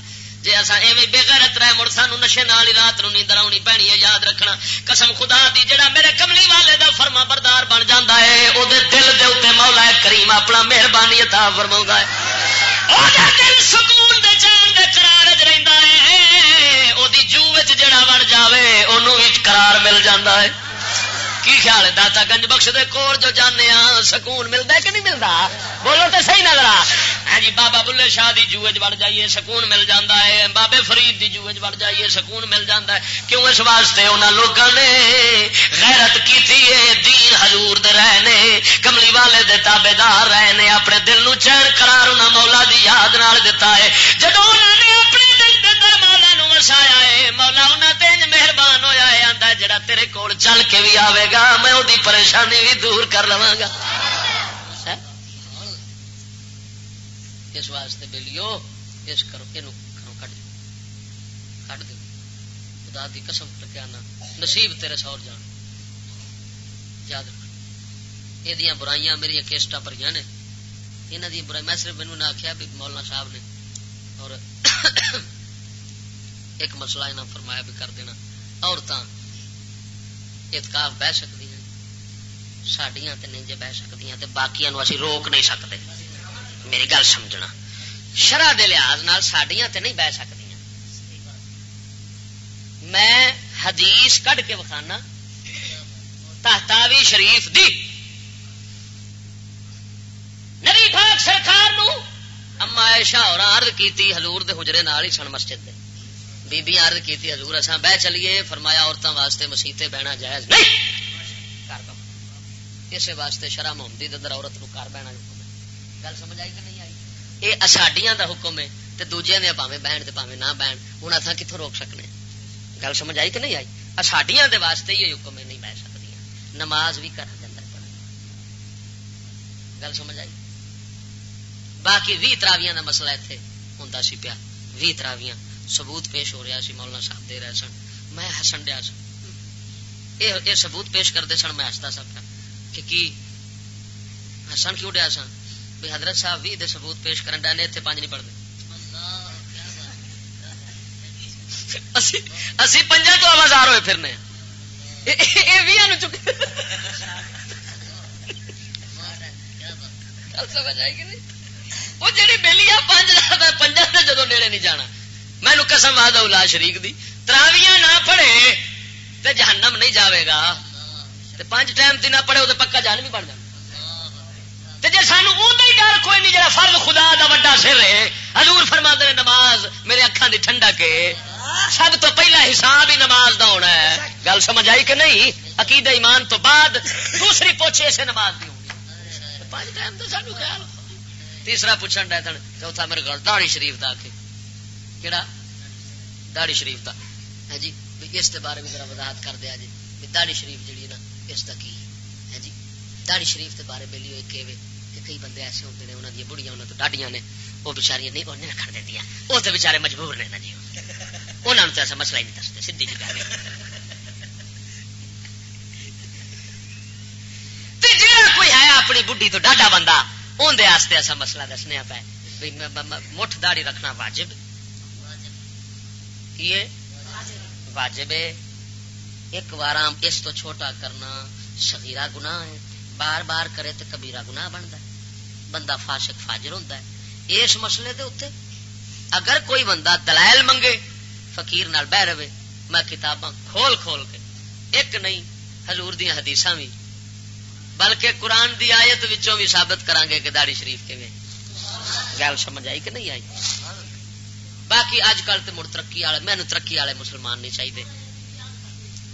جی اصا ایویں بےغیرت رہے مڑ، سانو نشے نال ہی رات نو نیندر آنی پینی ہے، یاد رکھنا۔ قسم خدا دی، جڑا میرے کملی والے دا فرما بردار بن جاتا ہے وہ دل دے اتنے مولا کریم اپنا مہربانی عطا فرما ہے۔ دل سکون دے جان دے قرار رہندا ہے۔ او دی جو وچ جڑا وڑ جاوے، اونوں وچ قرار مل جاندا ہے۔ کی خیال ہے؟ داتا گنج بخش دے کول جو جانے ہاں سکون ملتا ہے کہ نہیں ملتا؟ بولو تو صحیح نظر ہاں جی بابا بلے شاہ دی جوج بڑھ جائیے، سکون مل جاتا ہے۔ بابے فرید دی جوج بڑھ جائیے، سکون مل جاتا ہے۔ کیوں اس واسطے انہوں لوگوں نے غیرت کی دین حضور دے رہے کملی والے دے تابے دار رہے اپنے دل نو چین قرار انہوں مولا دی یاد نال دیتا ہے۔ جب انہوں نے اپنے دل کے اندر مولا وسایا ہے، مولا انہوں تین مہربان ہویا ہے آتا جڑا تیرے کول چل کے بھی آئے گا، میں وہ پریشانی بھی دور کر لوا گا۔ اس واسطے بلیو، اس کرو یہ کرو کٹ کٹ دو۔ خدا دی قسم لگیا نصیب تیرے سور جان۔ یاد رکھ۔ یہ برائیاں میری کیسٹ پر نے۔ یہاں دی برائی میں صرف مینو نے آخیا بھی مولانا صاحب نے، اور ایک مسئلہ انہیں فرمایا بھی کر دینا۔ عورتیں اتکاف بہ سکتی ہیں سڈیا تو نہیں جی بہ سکتی باقی اسی روک نہیں سکتے میری گل سمجھنا۔ شرح کے لحاظ سڈیا تو نہیں بہ سکتی میں حدیث کڈ کے بخانا تحتاوی شریف دی۔ نبی پاک سرکار نو اما ایشا اور عرض کیتی، حضور دے حجرے نال ہی سن مسجد دے۔ بی عرض کیتی، حضور اساں بہ چلیے، فرمایا عورتوں واسطے مسیتے بہنا جائز نہیں۔ اسے واسطے شرح محمدی در عورت نو کر بہنا حکم ہے۔ گل سمجھ آئی کہ نہیں آئی؟ یہ ساڈیاں دا حکم ہے تے دوجے نے پاویں بہن تے پاویں نہ بہن۔ ہن اساں کتھوں روک سکنے؟ گل سمجھ آئی کہ نہیں آئی؟ ساڈیاں دے واسطے ہی حکم ہے، نہیں بہ سکدیاں۔ نماز بھی کر اندر پڑھ گل سمجھ آئی؟ باقی بھی تراویاں دا مسئلہ اتنے ہوں سی پیا۔ بھی تراویاں۔ ثبوت پیش ہو رہا سی مولانا صاحب دے رہے سن۔ میں ہسن دیا سن۔ یہ ثبوت پیش کرتے سن، میں ہستا سا پیا۔ کہ کی؟ ہسن کیوں ڈیا سن؟ بھی حضرت صاحب بھی ثبوت پیش کرن ڈے اتنے پانچ نہیں پڑھتے اسی پنجا تو آوازار ہوئے پھرنے۔ بھی چکے سمجھ آئے گی وہ جی بہلی آ پنجا جدو نیڑے نہیں جانا۔ مینو قسم آد الا شریک دی، تراویاں نہ پڑھے تو جہنم نہیں جاوے گا۔ تے پانچ ٹائم تین پڑھے وہ پکا جان بھی بن جائے جی سانو ہی ڈر کوئی نہیں جا فرد خدا دا وڈا سر ہے۔ حضور فرما دے نماز میرے اکھان دی ٹھنڈا کے۔ سب تو پہلا حساب ہی نماز دا ہونا ہے۔ گل سمجھ آئی کہ نہیں؟ عقید ایمان تو بعد دوسری پوچھے سے نماز دی ہوگی پانچ ٹائم تو سانو خیال۔ تیسرا پوچھن ڈے تھا چوتھا میرے گھر داڑی شریف دا کے کہڑا داڑی شریف دا۔ ہے جی؟ اس کے بارے میں ذرا وضاحت کر دیا جی۔ داڑی شریف جڑی نا، اس کا کی؟ ہے جی؟ داڑی شریف کے بارے میں لیو کہ کئی بندے ایسے ہوتے ہیں انہوں نے بڑھیا انہوں تو ڈاڈیاں نے، وہ بچاریاں نہیں انہیں رکھ دیں وہ تو بچارے مجبور نے نا جی۔ انہوں نے تو ایسا مسئلہ ہی نہیں دستے سی جی گل کوئی ہے اپنی بڈھی تو ڈاڈا بندہ اندر ایسا مسئلہ دسنے پہ مٹھ داڑی رکھنا واجب۔ کی واجب ایک بار اس تو چھوٹا کرنا شگیرا گنا ہے۔ بار بار کرے تو کبیرا گنا بنتا ہے۔ بندہ فاشق فاجر ہوتا ہے۔ اس مسئلے دے اتنے اگر کوئی بندہ دلائل منگے، فقیر نال بہ رہے، میں کتاباں کھول کھول کے، ایک نہیں، حضور دیا حدیث بھی۔ بلکہ قرآن دی آیت وچوں بھی ثابت کران گے کہ داڑی شریف کے میں گل سمجھ آئی کہ نہیں آئی؟ باقی اج کل تو مڑ ترقی والے مینو ترقی والے مسلمان نہیں چاہیے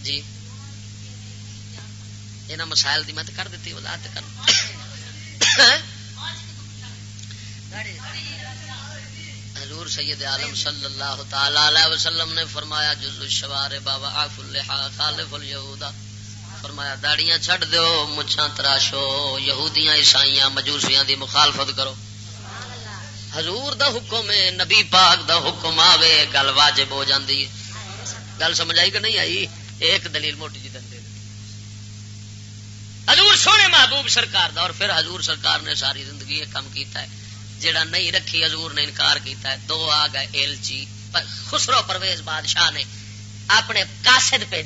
جی۔ یہاں مسائل دی میں کر دیتی، وضاحت کر۔ حضور سید عالم صلی اللہ تعالی علیہ وسلم نے فرمایا جز الشوار بابا عف اللحا خالف الیہودا فرمایا، داڑیاں چھڑ دیو، مچھاں تراشو، یہودیاں، عیسائیاں، مجوسیاں دی مخالفت کرو۔ حضور دا حکم ہے، نبی پاک دا حکم آوے، گل واجب ہو جاندی ہے۔ گل سمجھ آئی کہ نہیں آئی؟ ایک دلیل موٹی جی دندے۔ حضور سونے محبوب سرکار دا اور پھر حضور سرکار نے ساری زندگی یہ کام کیتا ہے۔ جڑا نہیں رکھی، حضور نے انکار کیتا ہے۔ دو آ گئے ایلچی۔ خسرو پرویز بادشاہ نے اپنے قاصد پہ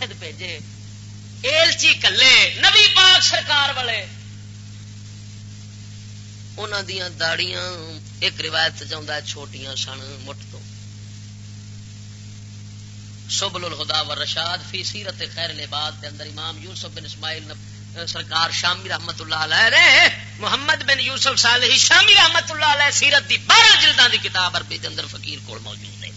قاصد بھیجے۔ ایلچی کلے، نبی پاک سرکار والے۔ انہوں دیا داڑیاں ایک روایت چاہتا ہے، چھوٹیاں سن مٹ تو۔ سبل الہدا و رشاد فی سیرت خیر لباد کے اندر امام یوسف بن اسماعیل سرکار شامی رحمت اللہ علیہ رے محمد بن یوسف صالحی شامی رحمت اللہ علیہ سیرت دی بارہ جلدوں دی کتاب عربی دے اندر فقیر کول موجود ہے۔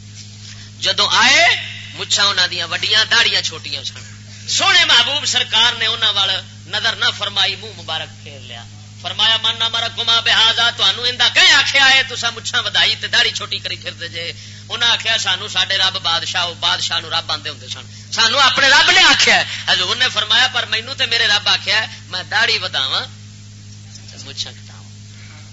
جدو آئے مچھا انہوں دیا وڈیاں، داڑیاں چھوٹیاں سن۔ سونے محبوب سرکار نے انہوں وال نظر نہ فرمائی، منہ مبارک پھیر لیا۔ فرمایا، من نہ مرا گما بہادا تمہوں کہ آخیا ہے تو مچھا ودائی تے داڑی چھوٹی کری پھر جے۔ انہیں آخیا سانو سڈے رب بادشاہ بادشاہ نو رب آدھے ہوں سن۔ سانو اپنے رب نے آخیا حضور نے فرمایا، پر مینو تے میرے رب آخیا میں داڑی وداوا مچھا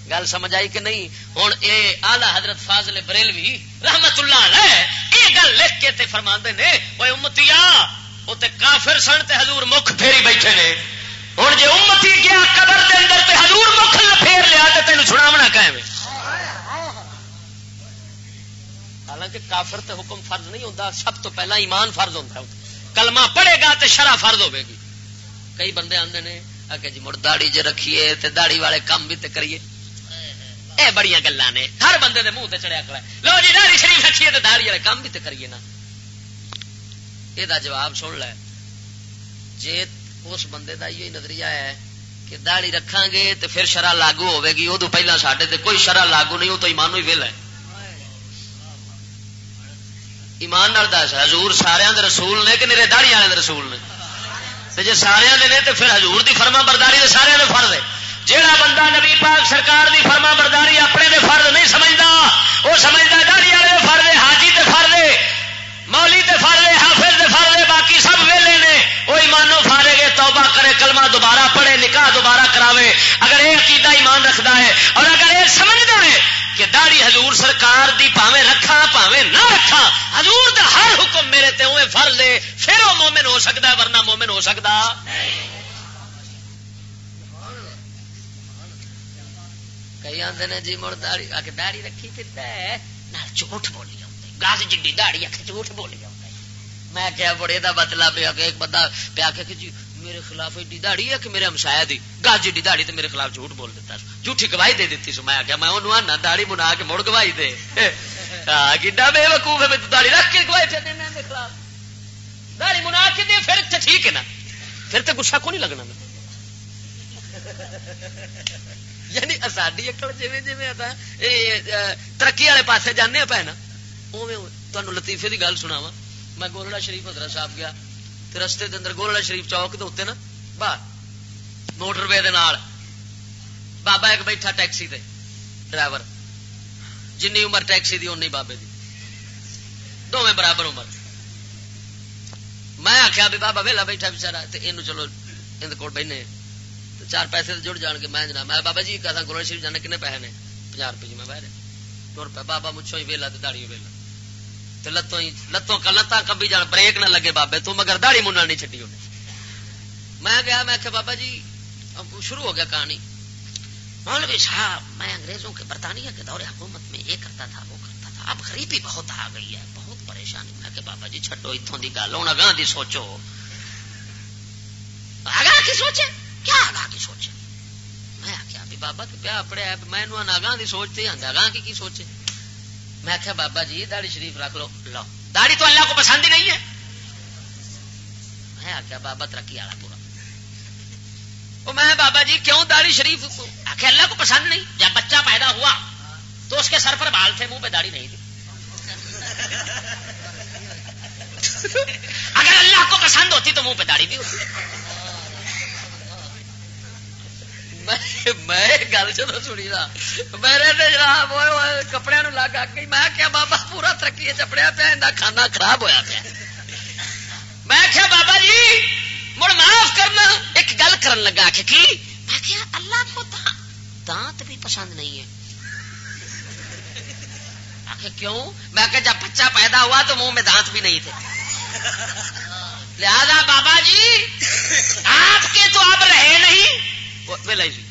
گل سمجھ آئی کہ نہیں؟ ہوں یہ آلہ حضرت فاضل بریلوی رحمت اللہ علیہ یہ گل لکھ کے تے فرما نے وہ امتیا وہ کافر سن تے حضور مکھ پھیری بیٹھے نے۔ ہوں جی امتی گیا قبر دے اندر تے حضور مکھ پھیر لیا تے تینوں سناونا قائم حالانکہ کافر تے حکم فرض نہیں ہوتا سب تو پہلا ایمان فرض ہوتا ہے۔ کلمہ پڑے گا تے شرح فرض ہوے گی۔ کئی بندے آتے ہیں کہ جی مڑ داڑی جو رکھیے تے داڑی والے کام بھی تے کریے۔ اے بڑی گلا نے، ہر بندے دے منہ تے چڑیا کرا لو جی داڑی شریف رکھیے تے داڑی والے کام بھی تے کریے نا۔ یہ جواب سن لے۔ جی اس بندے کا یہ نظریہ ہے کہ داڑی رکھا گے تو پھر شرح لاگو ہوے گی ادو پہلے سڈے تے کوئی شرح لاگو نہیں وہ تو ایمان ہی ویل ہے۔ ایمان دس، حضور سارے رسول نے کہ میرے داڑی والے رسول نے؟ جی سارے نے تو پھر حضور دی فرما برداری تو سارے نے فرض ہے۔ جہاں بندہ نبی پاک سرکار دی فرما برداری اپنے دے فرض نہیں سمجھتا وہ سمجھتا داڑی والے فرض حاجی تے فرض مولی تے فرض حافظ تے فرض باقی سب ویلے نے۔ وہ ایمانو فارے گے توبہ کرے، کلمہ دوبارہ پڑھے، نکاح دوبارہ کراوے۔ اگر یہ عقیدہ ایمان رکھتا ہے اور اگر یہ سمجھتا ہے کہ داڑی حضور سرکار دی پاوے رکھا پاوے نہ رکھا حضور دا ہر حکم میرے تے اوے فرض ہے، پھر وہ مومن ہو سکتا ہے، ورنہ مومن ہو سکتا کئی آدھے نے جی مڑ داڑی آ کے داڑی رکھی پھرتا ہے نال جھوٹ بولی گز جی دہڑی آخ جھوٹ بولی میں کیا بڑے دا بتلا پیا کہ ایک بندہ پیا کہ جی میرے خلاف ایڈی دہڑی ہے کہ میرے ہمسایا دی۔ گز جی دہڑی تو میرے خلاف جھوٹ بول دیتا جھوٹھی گواہی دے دیتی سو میں آخیا میں انہوں آنا دہڑی منا کے مڑ گواہی دے۔ گڈا بے وقوف ہے، میں دہڑی رکھ کے گواہی پہ دینا خلاف۔ دہڑی منا کے دے، پھر تو ٹھیک ہے نا۔ پھر تو گسا کو نہیں لگنا؟ یعنی ساری اکڑ جی جی ترقی والے پاسے جانے پہ نا تمہیں لطیفے کی گل سنا وا میں گولڑا شریف حضرت صاحب گیا رستے کے اندر گولڑا شریف چوک کے اتنے نا باہر موٹر وے بابا ایک بیٹھا ٹیکسی تے ڈرائیور جن عمر ٹیکسی دی اونی بابے دی دونوں برابر عمر میں آخیا بھی بابا ویلا بیٹھا بچارا چلو اندر کول بہنے چار پیسے جڑ جان کے میں جناب، میں بابا جی کہتا گولڑا شریف جانے کنے پیسے نے؟ پناہ روپئے جی میں بہ رہے تر پہ بابا مچھو ہی ویلا داڑی ویلا۔ لتوں لتوں کا لتاں کبھی جان، بریک نہ لگے بابے تو، مگر داڑی منہ نہیں چڈی انہیں میں گیا، میں کہ بابا جی شروع ہو گیا کہانی۔ مولوی صاحب، میں انگریزوں کے برطانیہ کے دور حکومت میں یہ کرتا تھا، وہ کرتا تھا۔ اب غریبی بہت آ گئی ہے، بہت پریشانی۔ میں کہ بابا جی چڈو اتوں کی گل، ہوں، اگاں کی سوچو۔ اگاں کی سوچے؟ کیا اگاں کی سوچے؟ میں آخیا بھی بابا تو پیا پڑیا میں اگاں کی سوچتے ہوں اگاں کی سوچے؟ میں آخیا بابا جی داڑی شریف رکھ لو لو۔ داڑھی تو اللہ کو پسند ہی نہیں ہے۔ میں آخیا بابا ترقی والا پورا۔ وہ میں بابا جی کیوں داڑھی شریف آخر اللہ کو پسند نہیں؟ جب بچہ پیدا ہوا تو اس کے سر پر بال تھے منہ پہ داڑھی نہیں تھی۔ اگر اللہ کو پسند ہوتی تو منہ پہ داڑھی بھی ہوتی۔ میں گل چلو سنی نا میرے جناب کپڑے لگ آ گئی میں کیا بابا، پورا ترقی چپڑیا پیا کھانا خراب ہوا پیا۔ میں کیا بابا جی مڑ معاف کرنا۔ ایک گل کر لگا کہ کی؟ میں کیا اللہ کو دانت بھی پسند نہیں ہے۔ کیوں؟ میں کہ جب بچہ پیدا ہوا تو منہ میں دانت بھی نہیں تھے۔ لہذا بابا جی آپ کے تو اب رہے نہیں۔ ویلا جی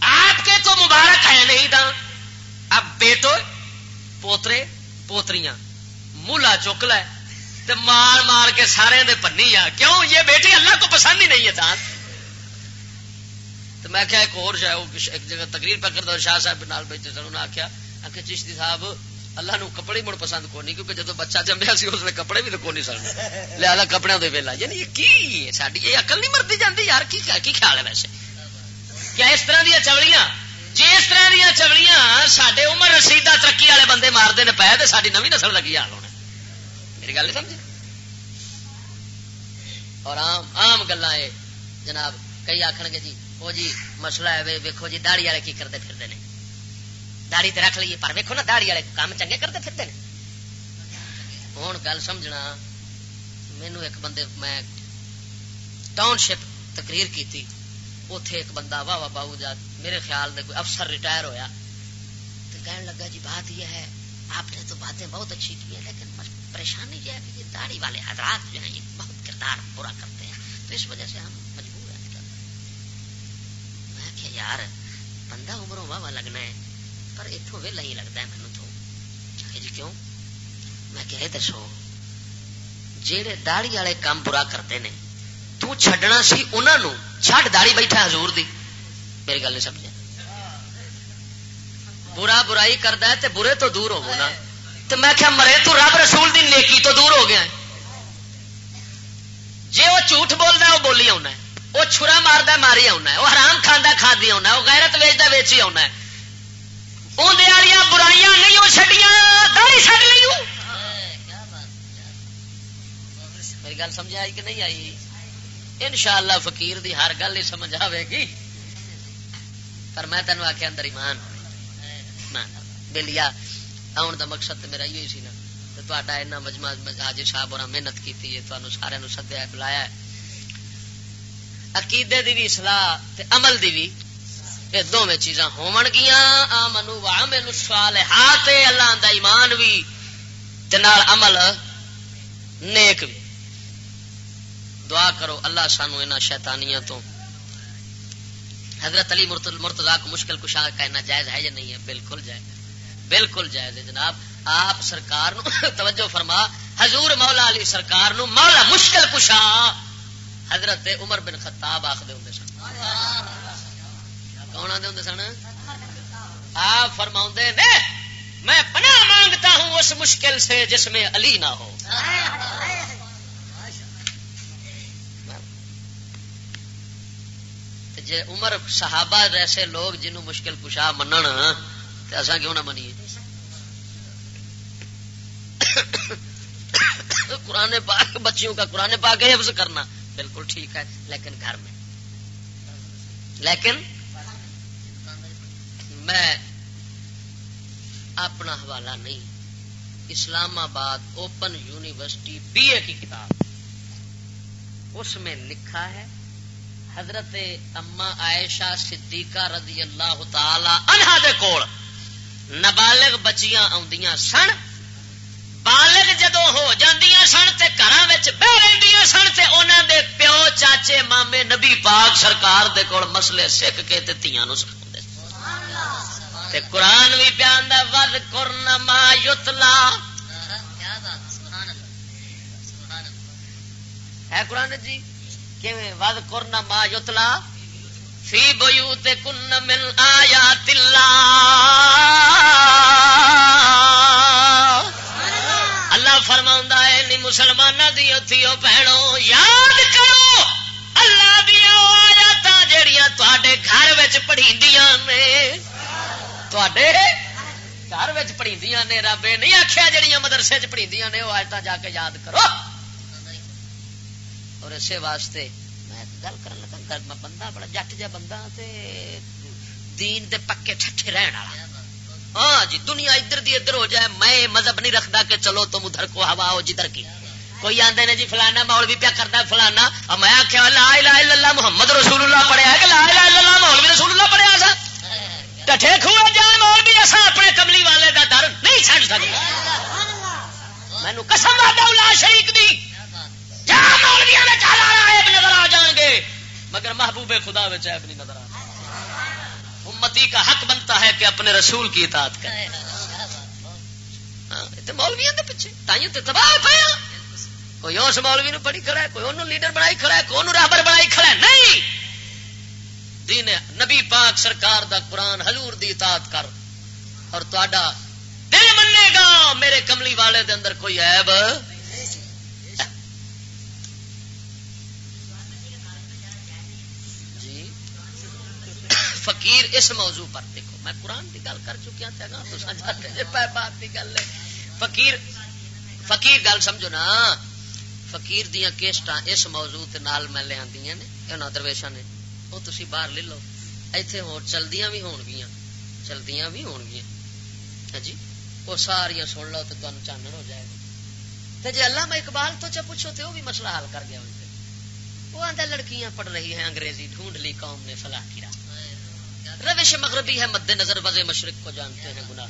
آپ کے تو مبارک ہے نہیں تھا اب بیٹو، پوترے، پوتریاں، مولا چک لے مار مار کے سارے دے پنی آ۔ کیوں؟ یہ بیٹی اللہ کو پسند ہی نہیں ہے تھا تو میں کیا ایک اور شاید ایک جگہ تقریر پہ کرتا شاہ صاحب نال بیٹھے سن انہیں آخیا کہ چشتی صاحب اللہ نو کپڑے مڑ پسند کو نہیں، کیونکہ جب بچہ جمیا سی، اس نے کپڑے بھی تو کو نہیں سڑنے لہٰذا کپڑے دے ویلا۔ یعنی یہ کی؟ ساری یہ اقل نہیں مرتی جاتی یار کی کی خیال ہے ویسے؟ کیا اس طرح دیا چوڑیاں جی اس طرح دیا چوڑیاں سڈے عمر رسیدہ ترقی والے بندے مارتے ہیں پہ تو ساری نوی نسل کا کی حال ہونا؟ میری گل نہیں سمجھ اور عام عام گلا جناب، کئی آخر گے جی وہ جی مسئلہ ہے ویکو جی داڑی والے کی کرتے پھرتے ہیں داڑی رکھ لیے، پر ویکو نا داڑی والے کام چنگے کرتے پھرتے ہیں ہوں گل سمجھنا مینو ایک بندے، میں ٹاؤن شپ تقریر کی اتے ایک بندہ واہ واہ باؤ جا، میرے خیال میں کوئی افسر ریٹائر ہویا۔ تو کہنے لگا جی بات یہ ہے، آپ نے تو باتیں بہت اچھی کی ہیں، لیکن پریشانی یہ ہے کہ یہ داڑھی والے حضرات جو ہیں، یہ بہت کردار پورا کرتے ہیں۔ تو اس وجہ سے ہم مجبور ہیں۔ میں کہ یار، بندہ عمروں واہ واہ لگنا ہے۔ پر اتوں ویلا ہی لگتا ہے مینو تو۔ جی کیوں؟ میں کہ دسو جہے داڑی والے کام برا کرتے ہیں تو چھڈنا سی انہوں چھڈ داڑی بیٹھا حضور دی۔ میری گل نہیں سمجھا برا برائی کرتا ہے تے برے تو دور ہو نا۔ تو میں کیا مرے تو رب رسول دی نیکی تو دور ہو گیا جی وہ جھوٹ بولتا وہ بولی آنا وہ چھرا مارتا ماری آنا وہ حرام کھانا کھا دی آنا وہ غیرت ویچتا ویچی آنا ہے۔ اندر برائیاں نہیں وہ چڈیاں داڑی چڑ لی میری گل سمجھ آئی کہ نہیں آئی؟ ان شاء اللہ فکیر دی ہر گل ہی سمجھ آئے گی۔ پر میں تینوں آخیا اندر ایمان بلیا آن دا مقصد میرا یہ سی نا۔ تا اینا مجمع حاجی صاحب اور محنت کی سارے سدیا بلایا عقیدے دی بھی اصلاح تے عمل دی بھی یہ دونوں چیزاں ہون گیا آمنو وعملو الصالحات اللہ دا ایمان بھی تے نال عمل نیک بھی دعا کرو اللہ سانو ان شیطانیاں تو۔ حضرت علی مرتضا کو مشکل کشا کہنا جائز ہے یا نہیں ہے؟ بالکل جائز۔ بالکل جائز ہے جناب۔ آپ سرکار نو توجہ فرما۔ حضور مولا علی سرکار نو مولا مشکل کشا۔ حضرت عمر بن خطاب آخر ہوں سن کون آدھے ہوں سن؟ آپ فرما نے میں پناہ مانگتا ہوں اس مشکل سے جس میں علی نہ ہو۔ جی عمر صحابہ ایسے لوگ جنہوں مشکل کشا منن تو اصا کیوں نہ منیے؟ قرآن پاک، بچیوں کا قرآن پاک حفظ کرنا بالکل ٹھیک ہے، لیکن گھر میں۔ لیکن میں اپنا حوالہ نہیں اسلام آباد اوپن یونیورسٹی بی اے کی کتاب۔ اس میں لکھا ہے، حضرت اما عائشہ صدیقہ رضی اللہ تعالی عنہ دے کول نابالغ بچیاں آدیاں سن، بالغ جدو ہو جاندیاں سن تے گھراں وچ بہ رہندیاں سن تے انہاں دے پیو، چاچے، مامے، نبی پاک سرکار دے کول مسئلے سکھ کے تے تیاں نو سکھاوندے تے قرآن بھی پیان دا ود کرنا ما یتلا. ہے قرآن جی؟ ود کرنا ما یتلا؟ فی بو کن من آیا تلا اللہ فرما ہے نی مسلمان دی اتھیو بہنو یاد کرو، اللہ دیا آیات جہیا تے گھر پڑھی نے۔ تے گھر پڑھی نے رب نہیں آخیا جہیا مدرسے پڑھی نے وہ آیات جا کے یاد کرو اور اسی واسطے میں گل کر لگا میں بندہ بڑا جٹ جا بندہ تے دین دے پکے ٹھٹھے رہن والا ہاں جی دنیا ادھر دی ادھر ہو جائے میں مذہب نہیں رکھتا کہ چلو تم ادھر کو ہوا ہو جدھر کی کوئی آدھے نے جی فلانا مول بھی پیا کرتا فلانا میں آخیا لا الہ الا اللہ محمد رسول اللہ پڑھیا کہ لا الہ الا اللہ مول بھی رسول اللہ پڑھیا سا ٹھے کھو جان مول بھی اصا اپنے کملی والے کا ڈر نہیں چڑ سکتا مینو قسم آ شریک دی۔ نظر آ جائیں گے۔ مگر محبوب خدا عیب نہیں نظر آ امتی کا حق بنتا ہے کہ اپنے رسول کی اطاعت کرے۔ ہاں، مولویا پیچھے۔ تباہ پایا ہاں۔ کوئی اس مولوی نو پڑھی کھڑا ہے کوئی انہوں لیڈر بنائی کھڑا ہے کوئی انہوں رابر بنائی کھڑا ہے۔ نہیں! دین نبی پاک سرکار دا قرآن حضور دی اطاعت کر۔ اور تا دل منے گا، میرے کملی والے دے اندر کوئی عیب؟ جی۔ فقیر اس موضوع پر دیکھو۔ میں قرآن کی گل کر چکیا تھا بات کی گل ہے۔ فقیر فقیر گل سمجھو نا۔ فقیر دیا کیسٹ اس موضوع نال میں لیا نے درویشا نے۔ وہ تھی باہر لے لو ایتھے ہو چلدیاں بھی ہون گیا چلدیاں بھی ہون گیا ہاں جی وہ ساریا سن لو تو تمہیں چانن ہو جائے گا جی اللہ میں اقبال تو چا پوچھو تو وہ بھی مسئلہ حل کر گیا وہ آدھا لڑکیاں پڑھ رہی ہیں انگریزی ڈھونڈ لی قوم نے فلاح کی روش مغربی ہے مد نظر وز مشرق کو جانتے ہیں گناہ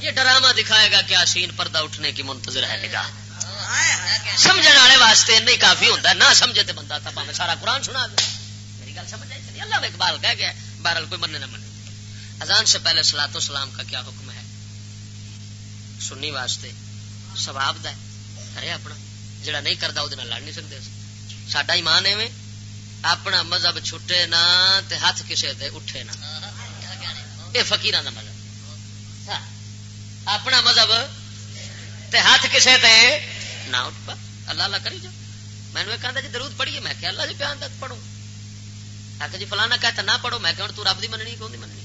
یہ ڈرامہ دکھائے گا کہ آسین پردہ اٹھنے کی منتظر ہے نگاہ سمجھنے والے واسطے نہیں کافی ہوتا نہ سمجھے تو بندہ تھا سارا قرآن سنا دے میری گل سمجھ آئی اللہ میں اقبال کہہ گیا بہرحال کوئی مننے نہ منے اذان سے پہلے سلاط سلام کا کیا حکم ہے؟ سننی واسطے سواب ہے۔ کرے اپنا، جڑا نہیں کرتا وہ لڑ نہیں سکتے ساڈا ایمان ایویں، اپنا مذہب چھٹے نہ ہاتھ کسے دے اٹھے نہ۔ یہ فکیر کا مذہب۔ ہاں، اپنا مذہب ہاتھ کسے تے نہ اٹھ پا اللہ اللہ کری جا میں نے کہا جی درود پڑھیے، میں کہ اللہ جی پیان تک پڑھو آ جی فلانا کہتا نہ پڑھو۔ میں کہ تو رب کی مننی، کون دی مننی؟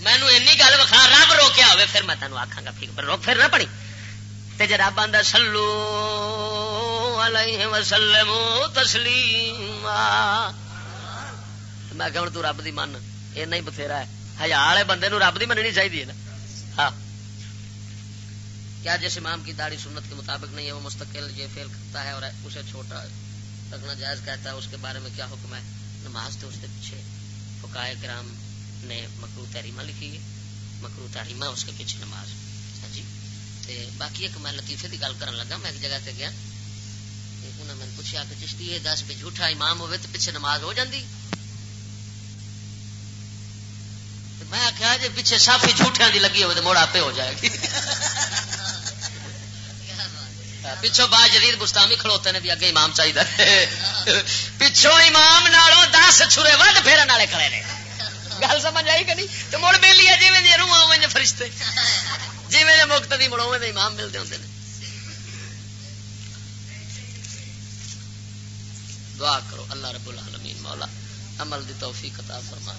مینو این گل وکھا، رب روکیا ہوئے، پھر میں تینوں آخا گا پھر روک پھر نہ پڑھی۔ تے جی رب آدھا سلو علیہ وسلم تسلیم میں کہ تو رب دی من، یہ نہیں بتھیرا ہے۔ ہزار والے بندے نو رب دی مننی چاہیے نا۔ ہاں۔ کیا جس امام کی داڑھی سنت کے مطابق نہیں ہے، وہ مستقل یہ فیل کرتا ہے اور اسے چھوٹا رکھنا جائز کہتا ہے، اس کے بارے میں کیا حکم ہے؟ نماز تو اس کے پیچھے فکائے کرام نے مکرو تحریمہ لکھی ہے۔ مکرو تحریمہ، اس کے پیچھے نماز۔ ہاں جی۔ باقی ایک میں لطیفے کی گل کر لگا، میں ایک جگہ تے گیا۔ انہوں نے پوچھا کہ چشتی ہے، دس بھی جھوٹا امام ہوئے تو پیچھے نماز ہو جاندی؟ میں آخیا جی پیچھے سافی جھوٹیاں دی لگی ہوئے تو موڑ آپ ہو جائے گی۔ پچھو با جدید گستامی کھڑوتے نے بھی اگے امام چاہیے پچھو امام نالوں دس چھرے ود پھیرن والے کھڑے نے۔ گل سمجھ آئی کہ نہیں؟ تو مڑ ملی ہے جی میں روح ہوئے فرشتے۔ جی میں مکت نہیں مڑو امام ملتے ہوں دعا کرو، اللہ رب العالمین، مولا، عمل دی توفیق عطا فرما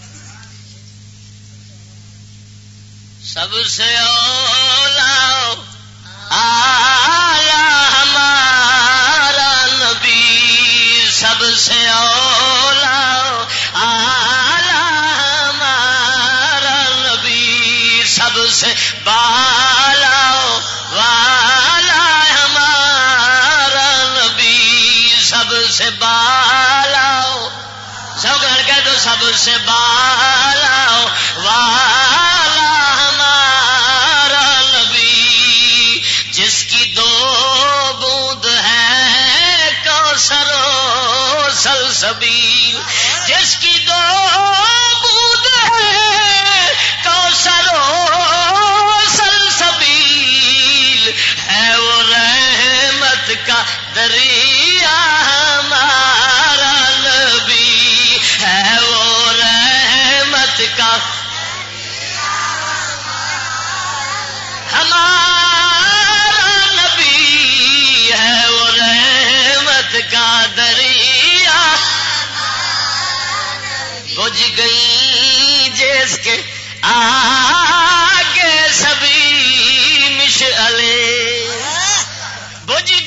سب سے اولا بالا والا ہمارا نبی، سب سے بالا سب گھر کے تو سب سے بالا والا ہمارا نبی، جس کی دو بوند ہے کو سرو سلسبیل۔ جس کی دو دریا ہمارا نبی ہے وہ رحمت کا۔ ہمارا نبی ہے وہ رحمت کا دریا۔ بج گئی جیس کے آگے سبھی مشعلے۔ بج گئی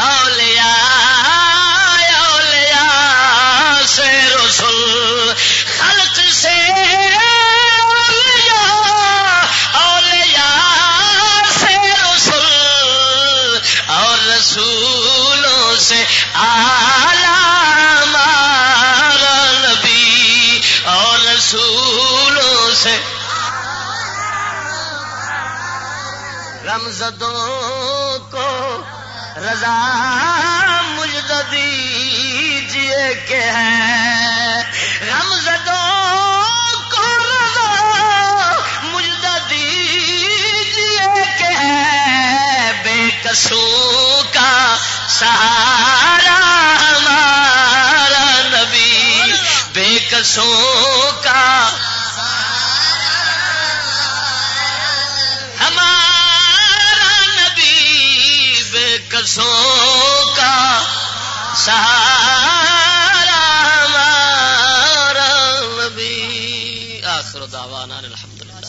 اولیاء اولیاء سے رسول، خلق سے اولیاء اولیاء سے رسول اور رسولوں سے آلام نبی اور رسولوں سے رمزدوں کو رضا مجد دیجیے کہ ہے رمزدوں کو رضا مجد دیجیے کہ ہے بے کسوں کا سہارا ہمارا نبی۔ بے کسوں کا سو کا سہارا ہمارا نبی۔ آخر دعوانا الحمد للہ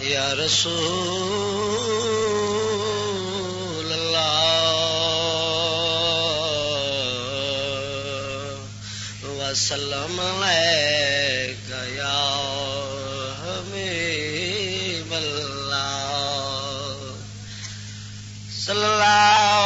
یا رسول سلام لے گیا ہمیں بلّہ صلی اللہ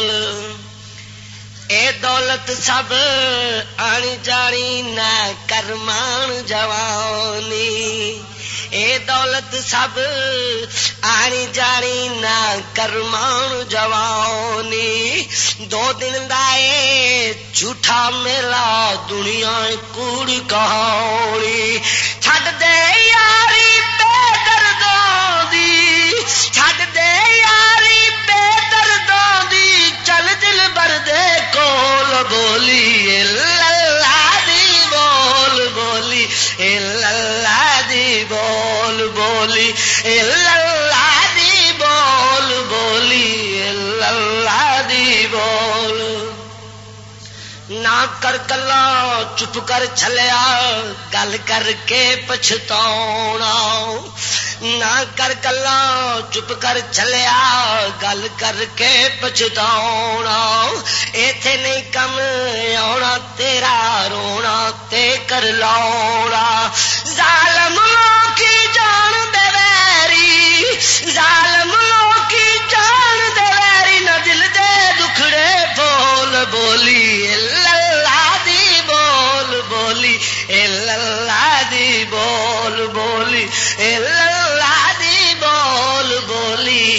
بول اے دولت سب آنی جانی نہ کرمان جوانی اے دولت سب آنی جانی نہ کرمان جوانی دو دن دائے جھوٹا میلا دنیا کوڑ کہانی چھڈ دے یاری پہ دردوں دی چھڈ دے یاری دے کول بولی اللہ دی بول بولی اللہ دی بول بولی اللہ دی بول بولی اللہ دی بول۔ نہ کر کلا چپ کر چلیا گل کر کے پچھتا نہ کر کلا چپ کر چلیا گل کر کے پچھتا ایتھے نہیں کم آنا تیرا رونا تے کر لاؤنا ظالم کی جان دے ویری ظالم کی جان دے ویری نہ دل دے دکھڑے بول بولی اللہ دی بول بولی اللہ دی بول بولی اللہ بول بولی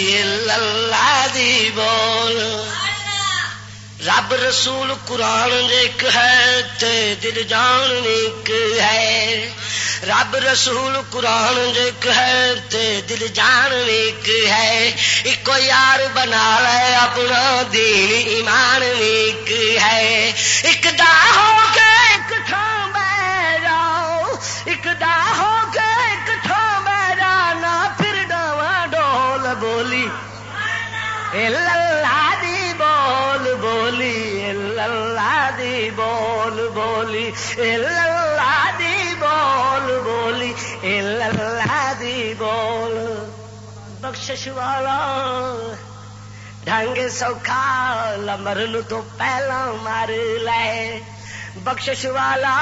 اللہ دی بول. رب رسول قرآن ایک ہے تے دل جان ایک ہے. رب رسول قرآن ایک ہے تے دل جان ایک ہے. ایک یار بنا لے اپنا دین ایمان ایک ہے. ایک دا ہو کے ایک ٹھان بہ جاؤ. ایک دا ہو اللہ دی بول بولی، اللہ دی بول بولی، اللہ دی بول بولی، اللہ دی بول. بخشش والا، ڈھنگ سوکھا، لمر نو تو پہلا مار لے۔ بخشش والا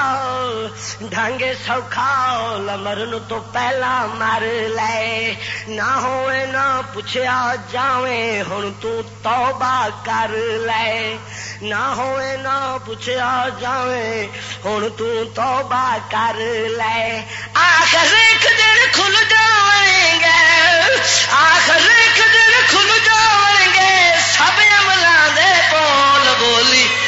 ڈھنگ سوکھا لمرن تو پہلا مر لے۔ نہ ہوئے نہ پوچھا جاویں ہن تو توبہ کر لے۔ نہ ہوئے نہ پوچھا جاویں ہن تو توبہ کر لے۔ آخر ایک دن کھل جائیں گے۔ آخر ایک دن کھل جائیں گے۔ سب عملہ دے بول بولی۔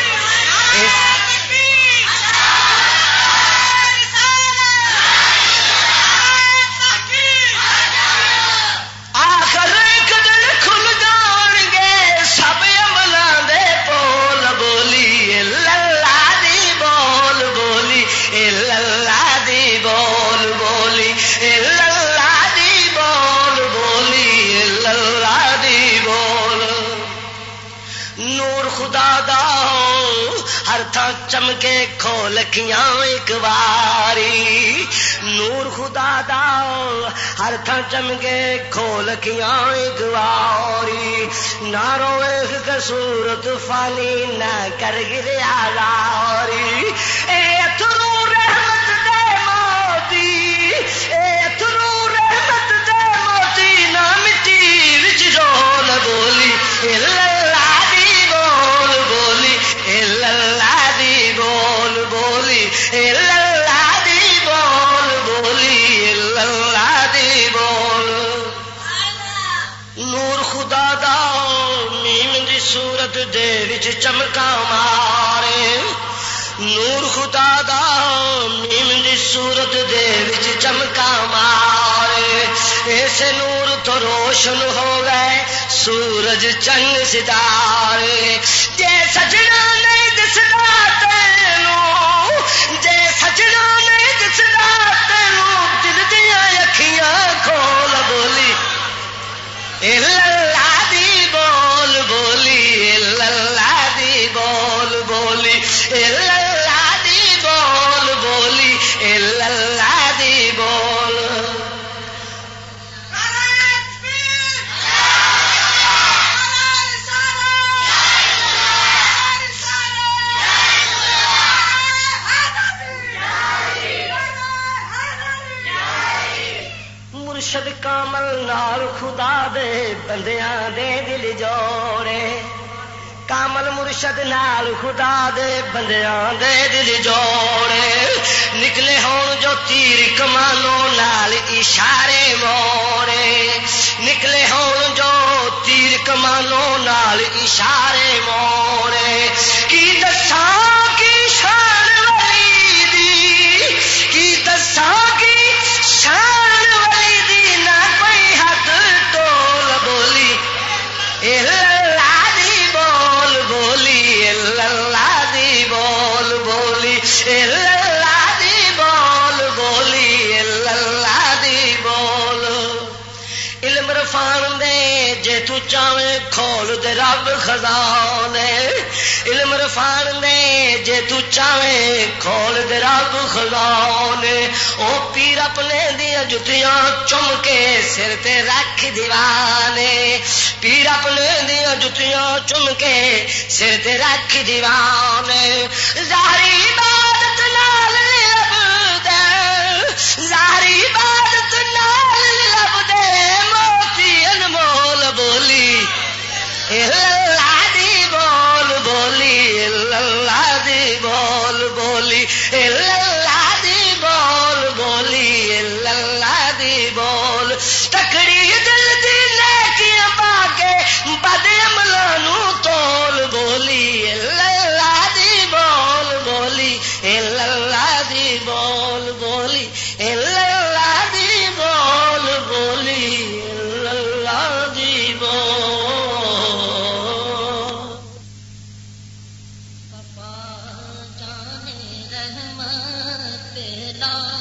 ہر تھان چمکے کھول کھولکیاں ایک باری نور خدا دا، ہر تھان چمکے کھول کھولکیاں ایک باری نہ روے سورت فانی، نہ کر گریا لاری اے اترو رحمت دے موتی اے وچ چمکا مارے۔ نور خدا دا نیم دی صورت دے وچ چمکا مارے۔ ایسے نور تو روشن ہو گئے سورج چند ستارے۔ جے سجنا نہیں دستا جے سجنا نہیں دستا تینوں دل دیا اکھیاں کھول بولی۔ نال خدا دے بندیاں دے دل جوڑے۔ کامل مرشد نال خدا دے بندیاں دے دل جوڑے۔ نکلے ہون جو تیر کمانو نال اشارے موڑے۔ نکلے ہون جو تیر کمانو نال اشارے موڑے۔ کی دساں کی رب خزانے علم رفان دے جے تو چاویں کھول دے رب خزانے او پیر اپنے دیا جتیاں چم کے سر تے رکھ دیوانے پیر اپنے دیا جتیاں چم کے سر تے رکھ دیوانے ظاہری عبادت نال لب دے۔ ظاہری عبادت اللہ دی بول بولی اللہ دی بول بولی اللہ رحمت